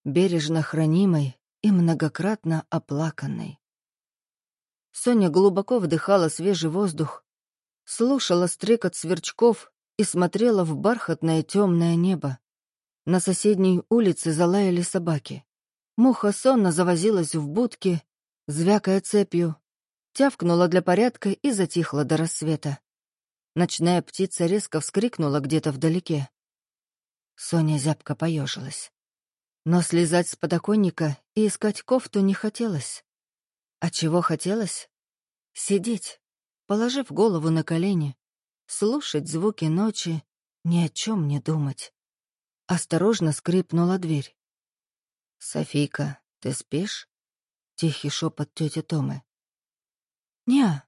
бережно хранимой и многократно оплаканной. Соня глубоко вдыхала свежий воздух, слушала стрекот сверчков и смотрела в бархатное темное небо. На соседней улице залаяли собаки. Муха сонно завозилась в будке, звякая цепью, тявкнула для порядка и затихла до рассвета. Ночная птица резко вскрикнула где-то вдалеке. Соня зябко поежилась. Но слезать с подоконника и искать кофту не хотелось. А чего хотелось? Сидеть, положив голову на колени, слушать звуки ночи, ни о чем не думать. Осторожно скрипнула дверь. «Софийка, ты спишь?» — тихий шепот тети Томы. «Не,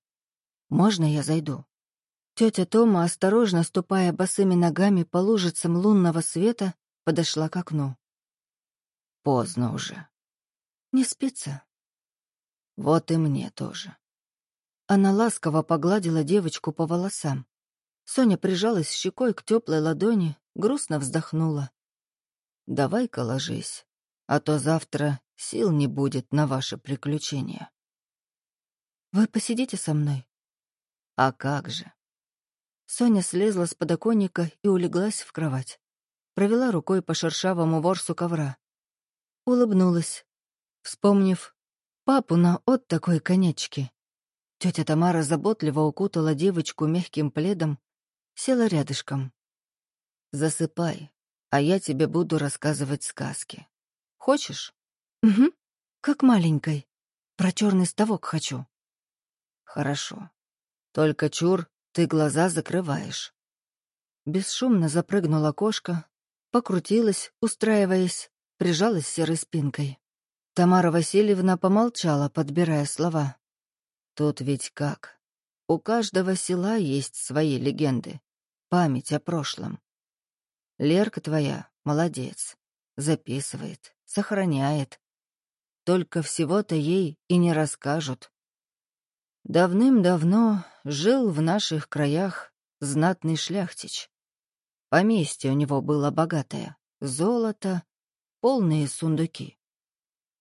можно я зайду?» Тетя Тома, осторожно ступая босыми ногами по лужицам лунного света, подошла к окну. «Поздно уже». «Не спится?» Вот и мне тоже. Она ласково погладила девочку по волосам. Соня прижалась щекой к теплой ладони, грустно вздохнула. «Давай-ка ложись, а то завтра сил не будет на ваше приключение». «Вы посидите со мной?» «А как же?» Соня слезла с подоконника и улеглась в кровать. Провела рукой по шершавому ворсу ковра. Улыбнулась, вспомнив Папу на от такой конячки. Тетя Тамара заботливо укутала девочку мягким пледом, села рядышком. «Засыпай, а я тебе буду рассказывать сказки. Хочешь?» «Угу, как маленькой. Про черный ставок хочу». «Хорошо. Только, чур, ты глаза закрываешь». Бесшумно запрыгнула кошка, покрутилась, устраиваясь, прижалась серой спинкой. Тамара Васильевна помолчала, подбирая слова. «Тут ведь как? У каждого села есть свои легенды, память о прошлом. Лерка твоя молодец, записывает, сохраняет. Только всего-то ей и не расскажут. Давным-давно жил в наших краях знатный шляхтич. Поместье у него было богатое, золото, полные сундуки.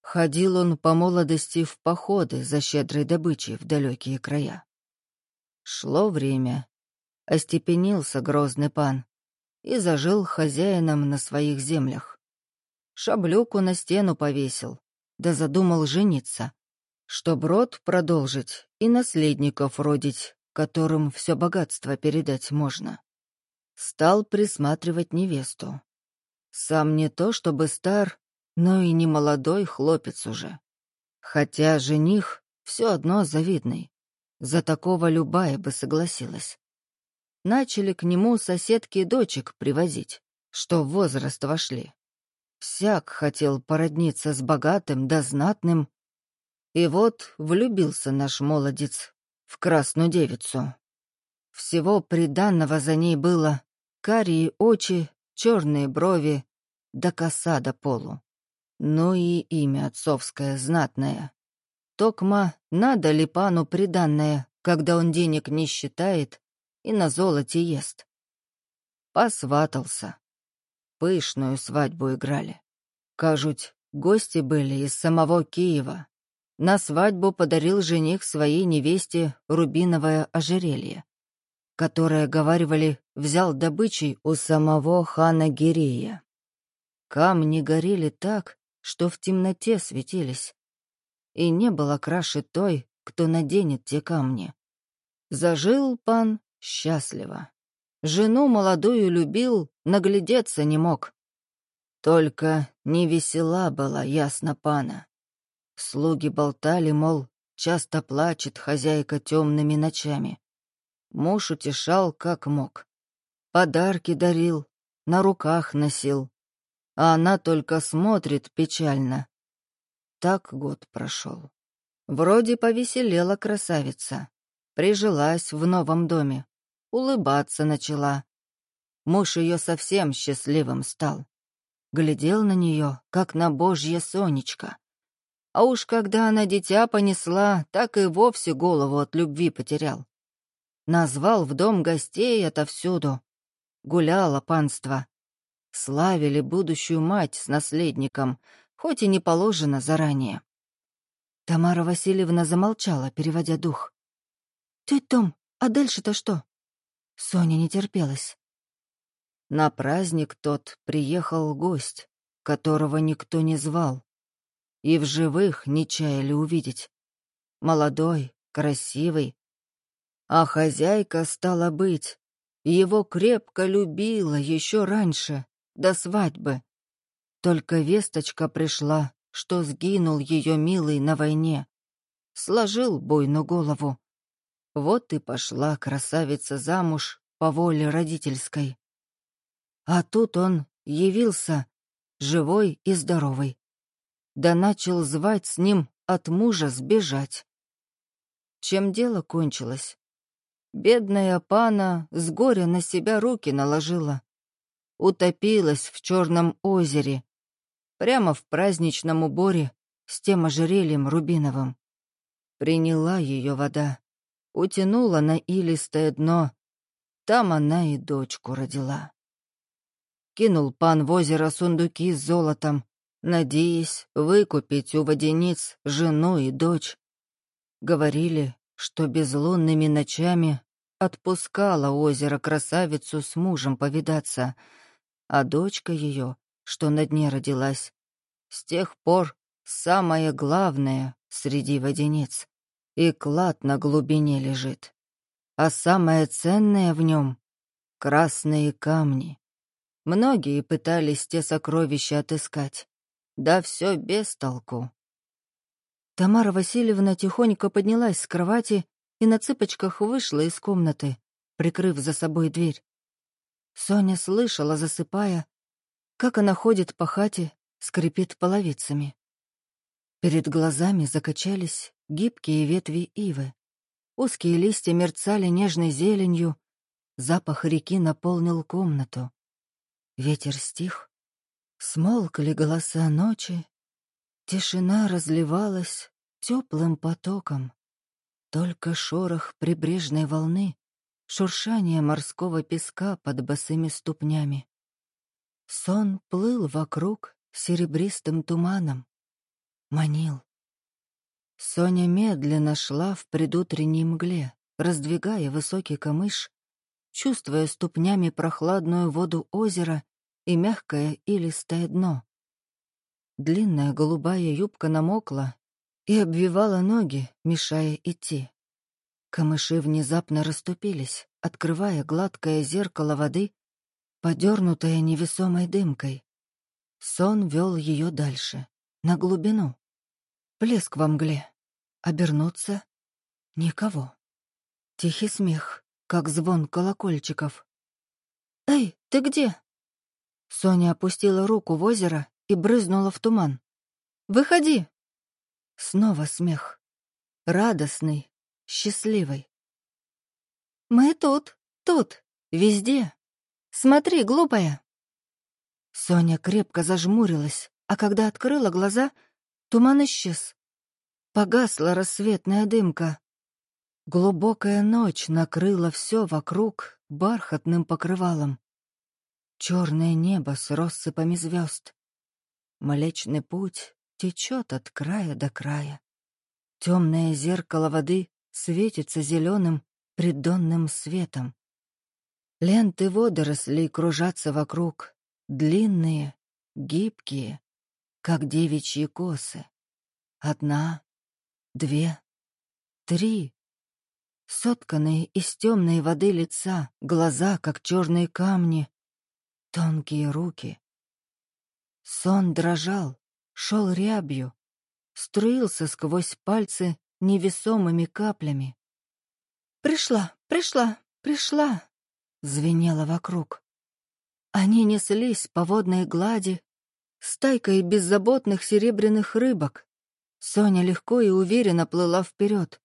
Ходил он по молодости в походы за щедрой добычей в далекие края. Шло время. Остепенился грозный пан и зажил хозяином на своих землях. Шаблюку на стену повесил, да задумал жениться, чтоб род продолжить и наследников родить, которым все богатство передать можно. стал присматривать невесту. Сам не то чтобы стар, но и не молодой хлопец уже. Хотя жених все одно завидный. За такого любая бы согласилась. Начали к нему соседки и дочек привозить, что в возраст вошли. Всяк хотел породниться с богатым да знатным. И вот влюбился наш молодец в красную девицу. Всего приданного за ней было карие очи, черные брови, да коса до полу. Ну и имя отцовское знатное. Токма надо ли пану приданное, когда он денег не считает и на золоте ест? Посватался. Пышную свадьбу играли. Кажуть, гости были из самого Киева. На свадьбу подарил жених своей невесте рубиновое ожерелье которое, говаривали, взял добычей у самого хана Гирея. Камни горели так, что в темноте светились, и не было краше той, кто наденет те камни. Зажил пан счастливо. Жену молодую любил, наглядеться не мог. Только не весела была ясно пана. Слуги болтали, мол, часто плачет хозяйка темными ночами. Муж утешал, как мог. Подарки дарил, на руках носил. А она только смотрит печально. Так год прошел. Вроде повеселела красавица. Прижилась в новом доме. Улыбаться начала. Муж ее совсем счастливым стал. Глядел на нее, как на божье сонечко. А уж когда она дитя понесла, так и вовсе голову от любви потерял. Назвал в дом гостей отовсюду. Гуляло панство. Славили будущую мать с наследником, хоть и не положено заранее. Тамара Васильевна замолчала, переводя дух. «Тетя Том, а дальше-то что?» Соня не терпелась. На праздник тот приехал гость, которого никто не звал, и в живых не чаяли увидеть. Молодой, красивый, а хозяйка, стала быть, его крепко любила еще раньше, до свадьбы. Только весточка пришла, что сгинул ее милый на войне. Сложил бойну голову. Вот и пошла красавица замуж по воле родительской. А тут он явился, живой и здоровый. Да начал звать с ним от мужа сбежать. Чем дело кончилось, Бедная пана с горя на себя руки наложила. Утопилась в черном озере, прямо в праздничном уборе с тем ожерельем рубиновым. Приняла ее вода, утянула на илистое дно, там она и дочку родила. Кинул пан в озеро сундуки с золотом, надеясь выкупить у водяниц жену и дочь. Говорили, что безлунными ночами отпускала озеро красавицу с мужем повидаться, а дочка ее, что на дне родилась, с тех пор самое главное среди водениц, и клад на глубине лежит. А самое ценное в нем — красные камни. Многие пытались те сокровища отыскать, да все без толку. Тамара Васильевна тихонько поднялась с кровати и на цыпочках вышла из комнаты, прикрыв за собой дверь. Соня слышала, засыпая, как она ходит по хате, скрипит половицами. Перед глазами закачались гибкие ветви ивы. Узкие листья мерцали нежной зеленью, запах реки наполнил комнату. Ветер стих, смолкли голоса ночи, тишина разливалась теплым потоком. Только шорох прибрежной волны, шуршание морского песка под босыми ступнями. Сон плыл вокруг серебристым туманом, манил. Соня медленно шла в предутренней мгле, раздвигая высокий камыш, чувствуя ступнями прохладную воду озера и мягкое илистое дно. Длинная голубая юбка намокла и обвивала ноги, мешая идти. Камыши внезапно расступились, открывая гладкое зеркало воды подернутая невесомой дымкой. Сон вел ее дальше, на глубину. Плеск во мгле. Обернуться — никого. Тихий смех, как звон колокольчиков. «Эй, ты где?» Соня опустила руку в озеро и брызнула в туман. «Выходи!» Снова смех. Радостный, счастливый. «Мы тут, тут, везде. Смотри, глупая!» Соня крепко зажмурилась, а когда открыла глаза, туман исчез. Погасла рассветная дымка. Глубокая ночь накрыла все вокруг бархатным покрывалом. Черное небо с россыпами звезд. Млечный путь течет от края до края. Темное зеркало воды светится зеленым придонным светом. Ленты водорослей кружатся вокруг, длинные, гибкие, как девичьи косы. Одна, две, три. Сотканные из темной воды лица, глаза, как черные камни, тонкие руки. Сон дрожал, шел рябью, струился сквозь пальцы невесомыми каплями. «Пришла, пришла, пришла!» — звенело вокруг. Они неслись по водной глади, стайкой беззаботных серебряных рыбок. Соня легко и уверенно плыла вперед.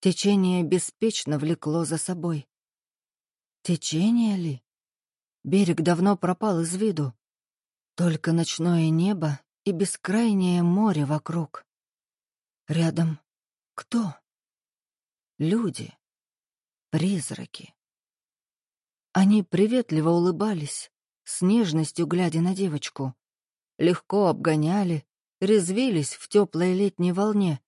Течение беспечно влекло за собой. Течение ли? Берег давно пропал из виду. Только ночное небо и бескрайнее море вокруг. Рядом кто? Люди. Призраки. Они приветливо улыбались, с нежностью глядя на девочку. Легко обгоняли, резвились в теплой летней волне,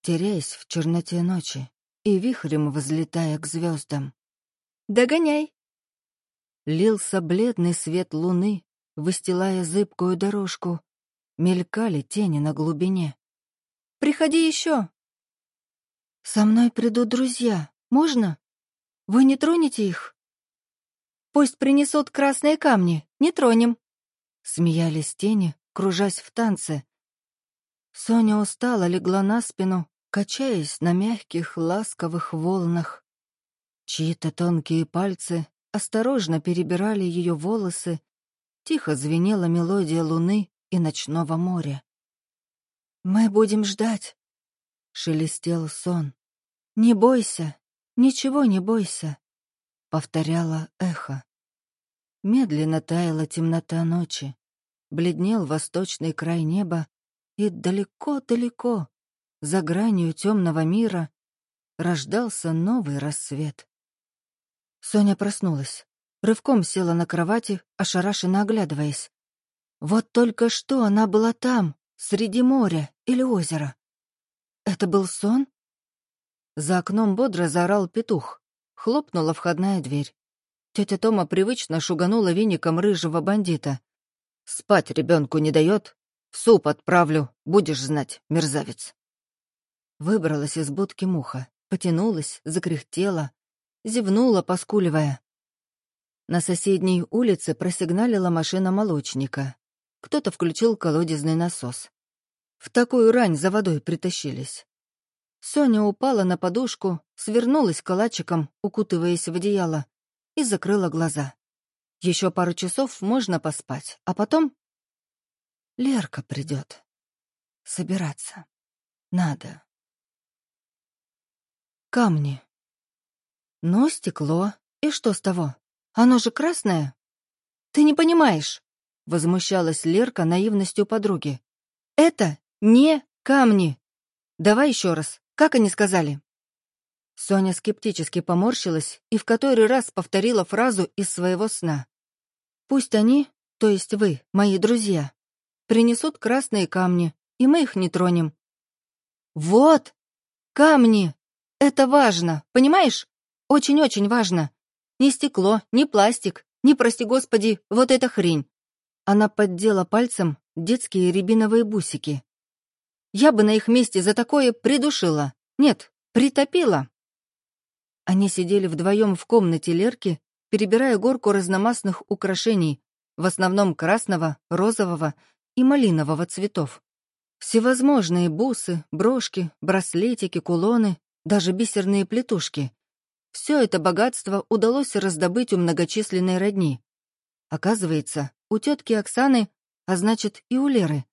теряясь в черноте ночи и вихрем взлетая к звездам. «Догоняй!» Лился бледный свет луны, выстилая зыбкую дорожку. Мелькали тени на глубине. «Приходи еще!» «Со мной придут друзья. Можно? Вы не тронете их?» «Пусть принесут красные камни. Не тронем!» Смеялись тени, кружась в танце. Соня устала, легла на спину, качаясь на мягких, ласковых волнах. Чьи-то тонкие пальцы осторожно перебирали ее волосы, тихо звенела мелодия луны и ночного моря. «Мы будем ждать», — шелестел сон. «Не бойся, ничего не бойся», — повторяла эхо. Медленно таяла темнота ночи, бледнел восточный край неба, и далеко-далеко за гранью темного мира рождался новый рассвет. Соня проснулась. Рывком села на кровати, ошарашенно оглядываясь. Вот только что она была там, среди моря или озера. Это был сон? За окном бодро заорал петух. Хлопнула входная дверь. Тетя Тома привычно шуганула веником рыжего бандита. «Спать ребенку не дает? В суп отправлю, будешь знать, мерзавец». Выбралась из будки муха, потянулась, закряхтела, зевнула, поскуливая. На соседней улице просигналила машина молочника. Кто-то включил колодезный насос. В такую рань за водой притащились. Соня упала на подушку, свернулась калачиком, укутываясь в одеяло, и закрыла глаза. Еще пару часов можно поспать, а потом... Лерка придет. Собираться. Надо. Камни. Ну, стекло. И что с того? Оно же красное. Ты не понимаешь, возмущалась Лерка наивностью подруги. Это не камни. Давай еще раз. Как они сказали? Соня скептически поморщилась и в который раз повторила фразу из своего сна. «Пусть они, то есть вы, мои друзья, принесут красные камни, и мы их не тронем». «Вот! Камни! Это важно, понимаешь? Очень-очень важно. Ни стекло, ни пластик, ни, прости господи, вот эта хрень». Она поддела пальцем детские рябиновые бусики. «Я бы на их месте за такое придушила. Нет, притопила». Они сидели вдвоем в комнате Лерки, перебирая горку разномастных украшений, в основном красного, розового и малинового цветов. Всевозможные бусы, брошки, браслетики, кулоны, даже бисерные плетушки. Все это богатство удалось раздобыть у многочисленной родни. Оказывается, у тетки Оксаны, а значит и у Леры,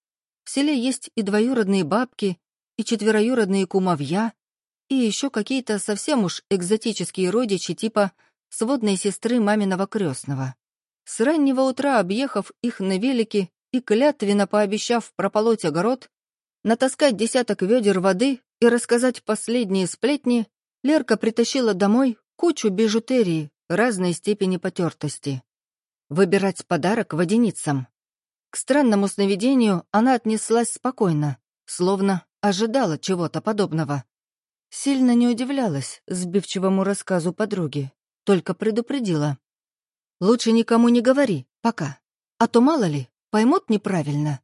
в селе есть и двоюродные бабки, и четвероюродные кумовья, и еще какие-то совсем уж экзотические родичи типа сводной сестры маминого крестного. С раннего утра, объехав их на велике и клятвенно пообещав прополоть огород, натаскать десяток ведер воды и рассказать последние сплетни, Лерка притащила домой кучу бижутерии разной степени потертости. Выбирать подарок водяницам. К странному сновидению она отнеслась спокойно, словно ожидала чего-то подобного. Сильно не удивлялась сбивчивому рассказу подруги, только предупредила. «Лучше никому не говори, пока, а то, мало ли, поймут неправильно».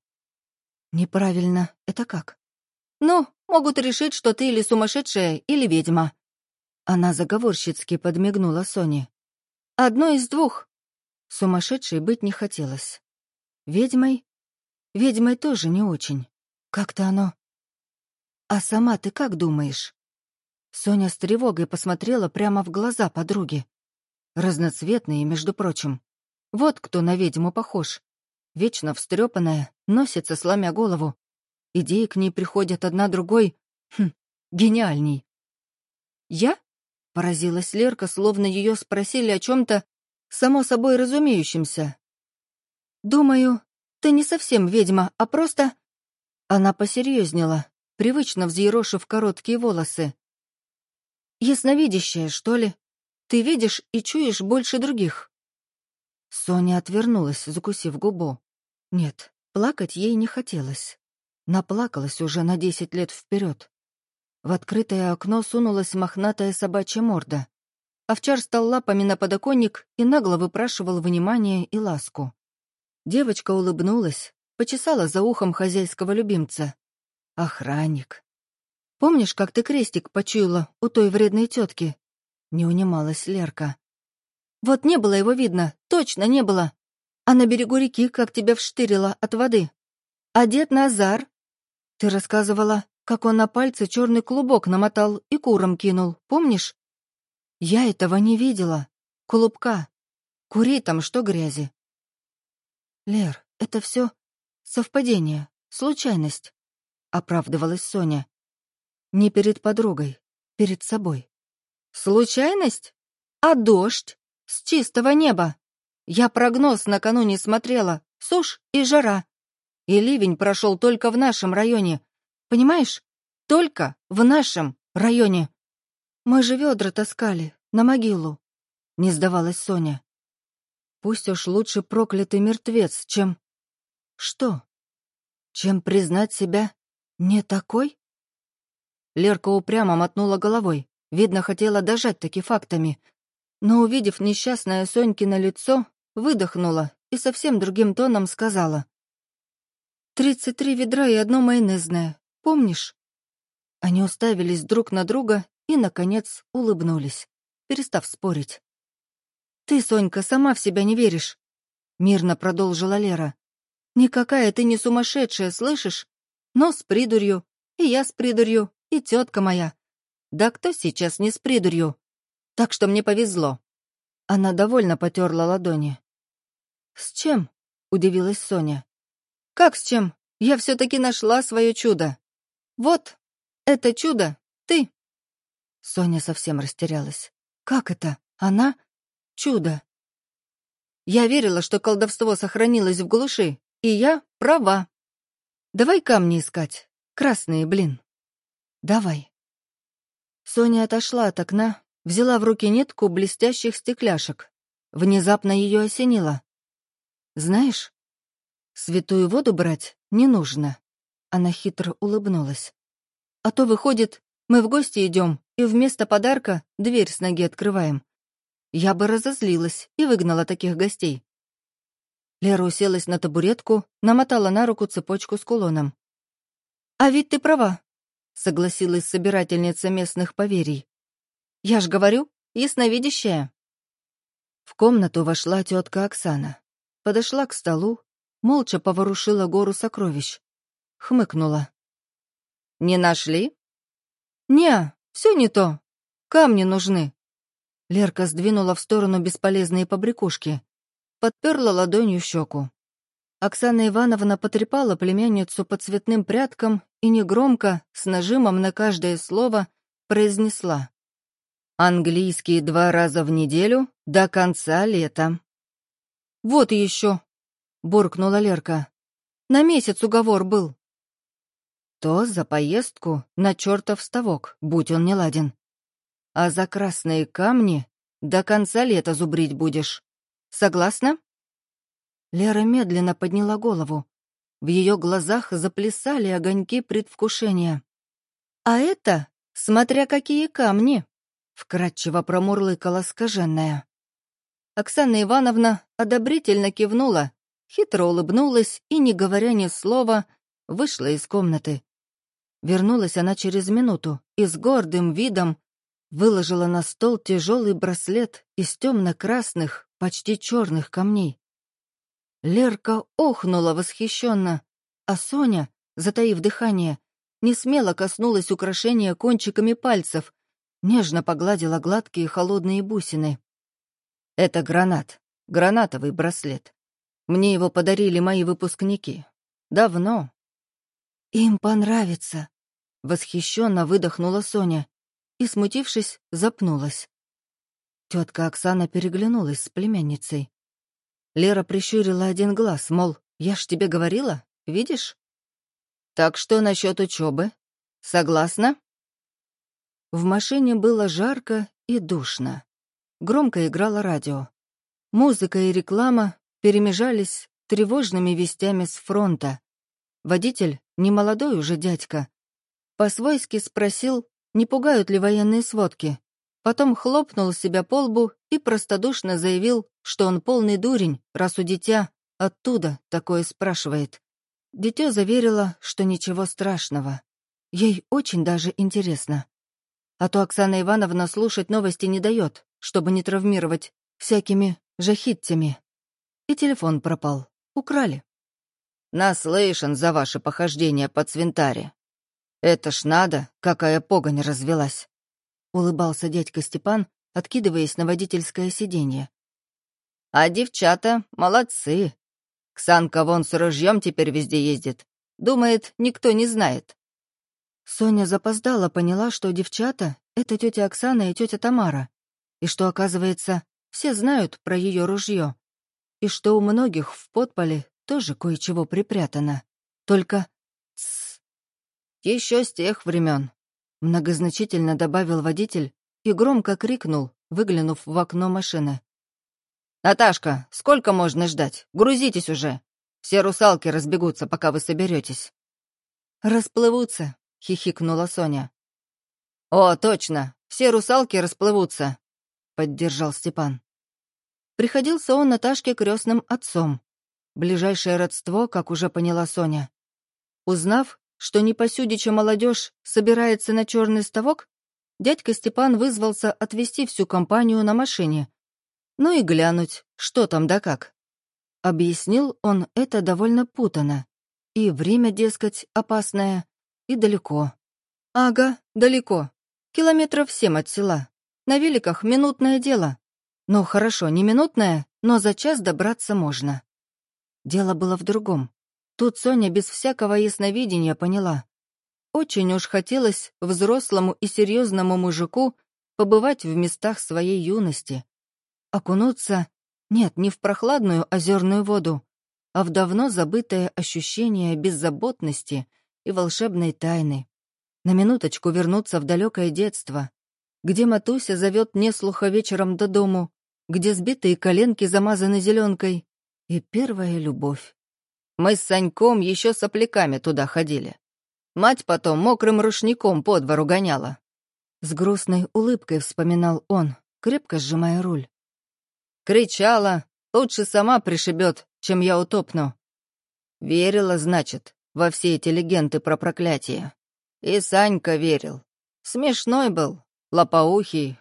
«Неправильно — это как?» «Ну, могут решить, что ты или сумасшедшая, или ведьма». Она заговорщицки подмигнула Соне. «Одно из двух». Сумасшедшей быть не хотелось. Ведьмой? Ведьмой тоже не очень. Как-то оно... А сама ты как думаешь? Соня с тревогой посмотрела прямо в глаза подруги. Разноцветные, между прочим. Вот кто на ведьму похож. Вечно встрепанная, носится, сломя голову. Идеи к ней приходят одна другой. Хм, гениальней. «Я?» — поразилась Лерка, словно ее спросили о чем-то, само собой разумеющемся. «Думаю, ты не совсем ведьма, а просто...» Она посерьезнела, привычно взъерошив короткие волосы. «Ясновидящая, что ли? Ты видишь и чуешь больше других». Соня отвернулась, закусив губу. Нет, плакать ей не хотелось. Наплакалась уже на десять лет вперед. В открытое окно сунулась мохнатая собачья морда. Овчар стал лапами на подоконник и нагло выпрашивал внимание и ласку. Девочка улыбнулась, почесала за ухом хозяйского любимца. Охранник. Помнишь, как ты крестик почуяла у той вредной тетки? Не унималась Лерка. Вот не было его видно, точно не было. А на берегу реки как тебя вштырило от воды. А дед Назар? Ты рассказывала, как он на пальце черный клубок намотал и куром кинул, помнишь? Я этого не видела. Клубка. Кури там, что грязи. «Лер, это все совпадение, случайность», — оправдывалась Соня. «Не перед подругой, перед собой». «Случайность? А дождь? С чистого неба? Я прогноз накануне смотрела, сушь и жара. И ливень прошел только в нашем районе. Понимаешь? Только в нашем районе. Мы же ведра таскали на могилу», — не сдавалась Соня. Пусть уж лучше проклятый мертвец, чем... Что? Чем признать себя не такой? Лерка упрямо мотнула головой. Видно, хотела дожать таки фактами. Но, увидев несчастное Сонькино лицо, выдохнула и совсем другим тоном сказала. «Тридцать три ведра и одно майонезное. Помнишь?» Они уставились друг на друга и, наконец, улыбнулись, перестав спорить. «Ты, Сонька, сама в себя не веришь», — мирно продолжила Лера. «Никакая ты не сумасшедшая, слышишь? Но с придурью, и я с придурью, и тетка моя. Да кто сейчас не с придурью? Так что мне повезло». Она довольно потерла ладони. «С чем?» — удивилась Соня. «Как с чем? Я все-таки нашла свое чудо. Вот, это чудо — ты». Соня совсем растерялась. «Как это? Она? Чудо. Я верила, что колдовство сохранилось в глуши, и я права. Давай камни искать. Красные, блин. Давай. Соня отошла от окна, взяла в руки нитку блестящих стекляшек. Внезапно ее осенило. Знаешь, святую воду брать не нужно. Она хитро улыбнулась. А то, выходит, мы в гости идем и вместо подарка дверь с ноги открываем я бы разозлилась и выгнала таких гостей. Лера уселась на табуретку, намотала на руку цепочку с кулоном. «А ведь ты права», — согласилась собирательница местных поверий. «Я ж говорю, ясновидящая». В комнату вошла тетка Оксана. Подошла к столу, молча поворушила гору сокровищ. Хмыкнула. «Не нашли?» «Не, все не то. Камни нужны». Лерка сдвинула в сторону бесполезные побрякушки. Подперла ладонью щеку. Оксана Ивановна потрепала племянницу по цветным прядкам и негромко, с нажимом на каждое слово, произнесла. «Английский два раза в неделю до конца лета». «Вот еще», — буркнула Лерка. «На месяц уговор был». То за поездку на чертов ставок, будь он неладен. А за красные камни до конца лета зубрить будешь. Согласна?» Лера медленно подняла голову. В ее глазах заплясали огоньки предвкушения. «А это, смотря какие камни!» — вкратчиво промурлыкала скаженная. Оксана Ивановна одобрительно кивнула, хитро улыбнулась и, не говоря ни слова, вышла из комнаты. Вернулась она через минуту и с гордым видом выложила на стол тяжелый браслет из темно-красных, почти черных камней. Лерка охнула восхищенно, а Соня, затаив дыхание, не смело коснулась украшения кончиками пальцев, нежно погладила гладкие холодные бусины. «Это гранат, гранатовый браслет. Мне его подарили мои выпускники. Давно». «Им понравится», — восхищенно выдохнула Соня и, смутившись, запнулась. Тетка Оксана переглянулась с племянницей. Лера прищурила один глаз, мол, я ж тебе говорила, видишь? Так что насчет учебы? Согласна? В машине было жарко и душно. Громко играло радио. Музыка и реклама перемежались тревожными вестями с фронта. Водитель, немолодой уже дядька, по-свойски спросил, не пугают ли военные сводки. Потом хлопнул себя по лбу и простодушно заявил, что он полный дурень, раз у дитя оттуда такое спрашивает. Дитё заверило, что ничего страшного. Ей очень даже интересно. А то Оксана Ивановна слушать новости не дает, чтобы не травмировать всякими жахитцами. И телефон пропал. Украли. «Наслышан за ваше похождение по цвинтаре. Это ж надо, какая погонь развелась!» Улыбался дядька Степан, откидываясь на водительское сиденье. «А девчата молодцы. Ксанка вон с ружьем теперь везде ездит. Думает, никто не знает». Соня запоздала, поняла, что девчата — это тетя Оксана и тетя Тамара, и что, оказывается, все знают про ее ружье, и что у многих в подполе тоже кое-чего припрятано. Только... Тссс. Еще с тех времен. Многозначительно добавил водитель и громко крикнул, выглянув в окно машины. «Наташка, сколько можно ждать? Грузитесь уже! Все русалки разбегутся, пока вы соберетесь. «Расплывутся», — хихикнула Соня. «О, точно! Все русалки расплывутся!» — поддержал Степан. Приходился он Наташке крестным отцом. Ближайшее родство, как уже поняла Соня. Узнав, что непосюдича молодежь собирается на черный ставок, дядька Степан вызвался отвезти всю компанию на машине. Ну и глянуть, что там да как. Объяснил он это довольно путано. И время, дескать, опасное, и далеко. Ага, далеко. Километров семь от села. На великах минутное дело. Ну, хорошо, не минутное, но за час добраться можно. Дело было в другом. Тут Соня без всякого ясновидения поняла. Очень уж хотелось взрослому и серьезному мужику побывать в местах своей юности. Окунуться, нет, не в прохладную озерную воду, а в давно забытое ощущение беззаботности и волшебной тайны. На минуточку вернуться в далекое детство, где Матуся зовет неслуха вечером до дому, где сбитые коленки замазаны зеленкой, и первая любовь. Мы с Саньком еще сопляками туда ходили. Мать потом мокрым рушником по двору гоняла. С грустной улыбкой вспоминал он, крепко сжимая руль. Кричала, лучше сама пришибет, чем я утопну. Верила, значит, во все эти легенды про проклятие. И Санька верил. Смешной был, лопоухий.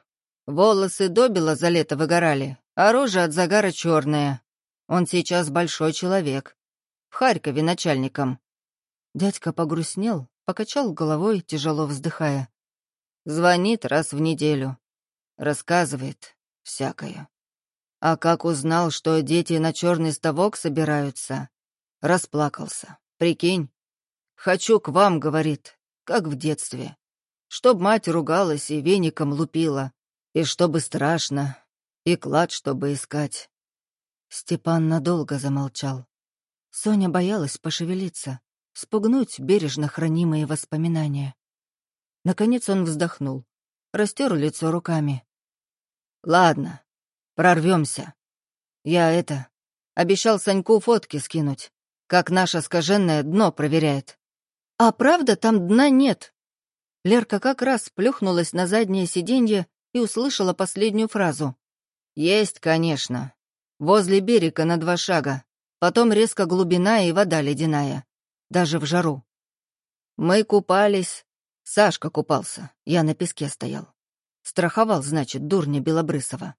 Волосы добила за лето выгорали, Оружие от загара черное. Он сейчас большой человек. В Харькове начальником». Дядька погрустнел, покачал головой, тяжело вздыхая. Звонит раз в неделю. Рассказывает всякое. А как узнал, что дети на черный ставок собираются, расплакался. Прикинь. «Хочу к вам», — говорит, — как в детстве. Чтоб мать ругалась и веником лупила, и чтобы страшно, и клад, чтобы искать. Степан надолго замолчал. Соня боялась пошевелиться, спугнуть бережно хранимые воспоминания. Наконец он вздохнул, растер лицо руками. «Ладно, прорвемся. Я это... Обещал Саньку фотки скинуть, как наше скаженное дно проверяет. А правда, там дна нет?» Лерка как раз плюхнулась на заднее сиденье и услышала последнюю фразу. «Есть, конечно. Возле берега на два шага. Потом резко глубина и вода ледяная. Даже в жару. Мы купались. Сашка купался. Я на песке стоял. Страховал, значит, дурня Белобрысова.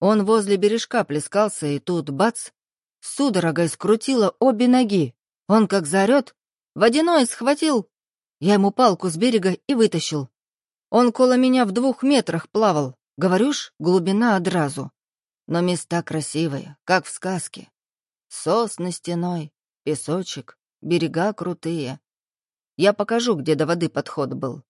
Он возле бережка плескался, и тут, бац, судорогой скрутила обе ноги. Он как заорет, водяной схватил. Я ему палку с берега и вытащил. Он около меня в двух метрах плавал. Говорю ж, глубина одразу. Но места красивые, как в сказке. Сосны стеной, песочек, берега крутые. Я покажу, где до воды подход был.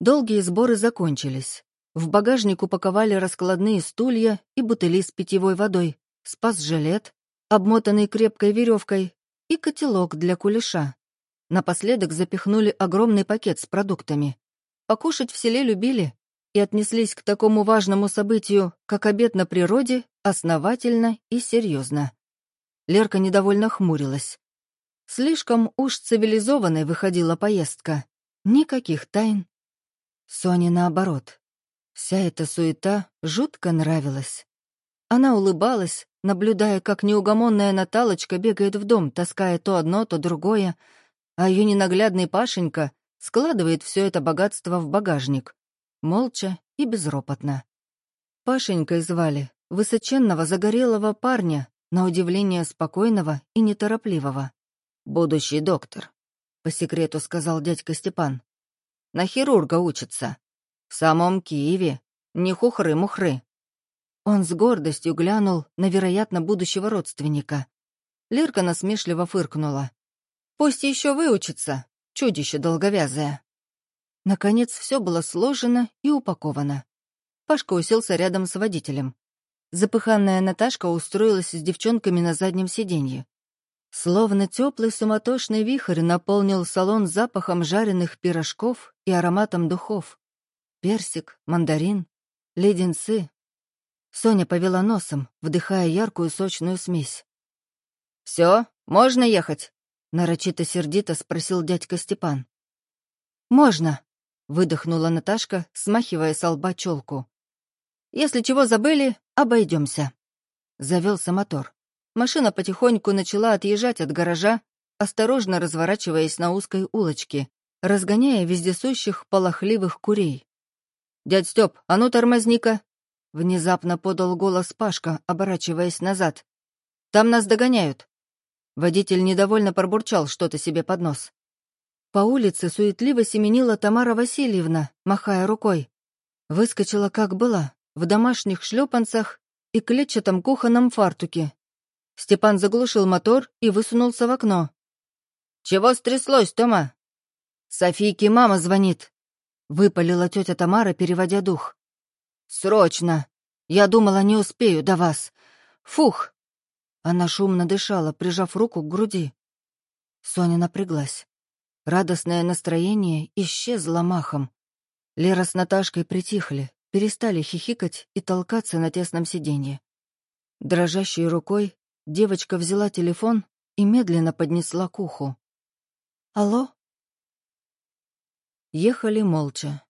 Долгие сборы закончились. В багажник упаковали раскладные стулья и бутыли с питьевой водой, спас-жилет, обмотанный крепкой веревкой, и котелок для кулеша. Напоследок запихнули огромный пакет с продуктами. Покушать в селе любили и отнеслись к такому важному событию, как обед на природе, основательно и серьезно. Лерка недовольно хмурилась. Слишком уж цивилизованной выходила поездка. Никаких тайн. Соне наоборот. Вся эта суета жутко нравилась. Она улыбалась, наблюдая, как неугомонная Наталочка бегает в дом, таская то одно, то другое, а ее ненаглядный Пашенька складывает все это богатство в багажник, молча и безропотно. Пашенькой звали высоченного загорелого парня, на удивление спокойного и неторопливого. «Будущий доктор», — по секрету сказал дядька Степан. «На хирурга учится. В самом Киеве. Не хухры-мухры». Он с гордостью глянул на, вероятно, будущего родственника. Лирка насмешливо фыркнула. «Пусть еще выучится, чудище долговязое. Наконец все было сложено и упаковано. Пашка уселся рядом с водителем. Запыханная Наташка устроилась с девчонками на заднем сиденье. Словно теплый суматошный вихрь наполнил салон запахом жареных пирожков и ароматом духов. Персик, мандарин, леденцы. Соня повела носом, вдыхая яркую сочную смесь. «Все, можно ехать?» — нарочито сердито спросил дядька Степан. «Можно», — выдохнула Наташка, смахивая с лба челку. «Если чего забыли, обойдемся». Завелся мотор. Машина потихоньку начала отъезжать от гаража, осторожно разворачиваясь на узкой улочке, разгоняя вездесущих полохливых курей. «Дядь Степ, а ну тормозни-ка!» Внезапно подал голос Пашка, оборачиваясь назад. «Там нас догоняют!» Водитель недовольно пробурчал что-то себе под нос. По улице суетливо семенила Тамара Васильевна, махая рукой. Выскочила как была, в домашних шлепанцах и клетчатом кухонном фартуке. Степан заглушил мотор и высунулся в окно. «Чего стряслось, Тома?» «Софийке мама звонит», — выпалила тетя Тамара, переводя дух. «Срочно! Я думала, не успею до вас. Фух!» Она шумно дышала, прижав руку к груди. Соня напряглась. Радостное настроение исчезло махом. Лера с Наташкой притихли, перестали хихикать и толкаться на тесном сиденье. Дрожащей рукой девочка взяла телефон и медленно поднесла к уху. «Алло?» Ехали молча.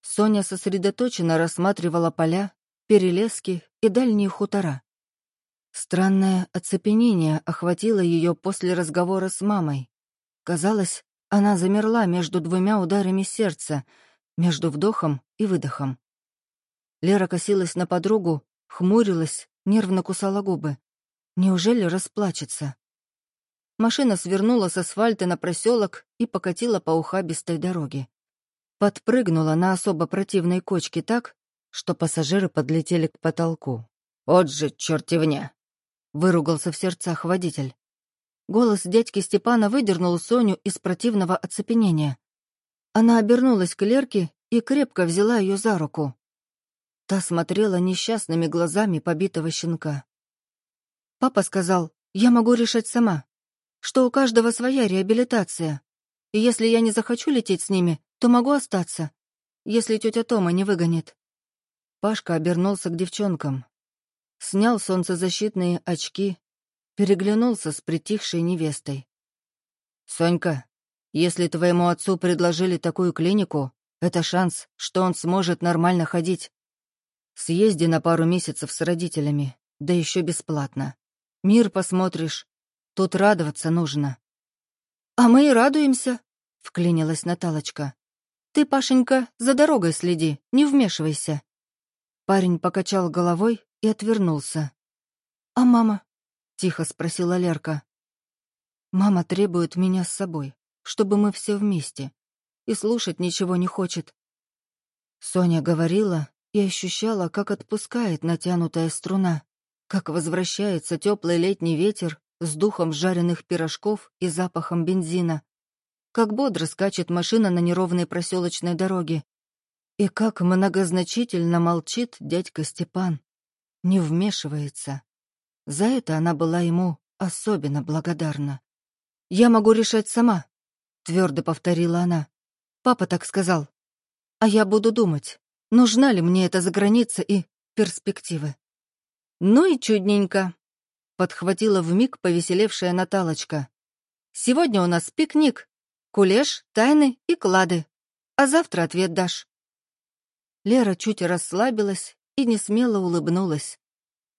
Соня сосредоточенно рассматривала поля, перелески и дальние хутора. Странное оцепенение охватило ее после разговора с мамой. Казалось, она замерла между двумя ударами сердца, между вдохом и выдохом. Лера косилась на подругу, хмурилась, нервно кусала губы. Неужели расплачется? Машина свернула с асфальта на проселок и покатила по ухабистой дороге. Подпрыгнула на особо противной кочке так, что пассажиры подлетели к потолку. «От же чертевня!» — выругался в сердцах водитель. Голос дядьки Степана выдернул Соню из противного оцепенения. Она обернулась к Лерке и крепко взяла ее за руку. Та смотрела несчастными глазами побитого щенка. Папа сказал, я могу решать сама, что у каждого своя реабилитация. И если я не захочу лететь с ними, то могу остаться, если тетя Тома не выгонит. Пашка обернулся к девчонкам. Снял солнцезащитные очки, переглянулся с притихшей невестой. «Сонька, если твоему отцу предложили такую клинику, это шанс, что он сможет нормально ходить. Съезди на пару месяцев с родителями, да еще бесплатно. Мир посмотришь. Тут радоваться нужно». «А мы и радуемся», — вклинилась Наталочка. «Ты, Пашенька, за дорогой следи, не вмешивайся». Парень покачал головой и отвернулся. «А мама?» — тихо спросила Лерка. «Мама требует меня с собой, чтобы мы все вместе, и слушать ничего не хочет». Соня говорила и ощущала, как отпускает натянутая струна, как возвращается теплый летний ветер с духом жареных пирожков и запахом бензина, как бодро скачет машина на неровной проселочной дороге, и как многозначительно молчит дядька Степан, не вмешивается. За это она была ему особенно благодарна. «Я могу решать сама», — твердо повторила она. «Папа так сказал. А я буду думать, нужна ли мне эта заграница и перспективы». «Ну и чудненько», — подхватила вмиг повеселевшая Наталочка. «Сегодня у нас пикник, кулеш, тайны и клады. А завтра ответ дашь». Лера чуть расслабилась и несмело улыбнулась.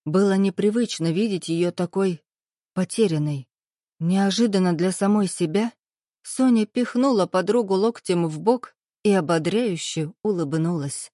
Было непривычно видеть ее такой потерянной. Неожиданно для самой себя Соня пихнула подругу локтем в бок и ободряюще улыбнулась.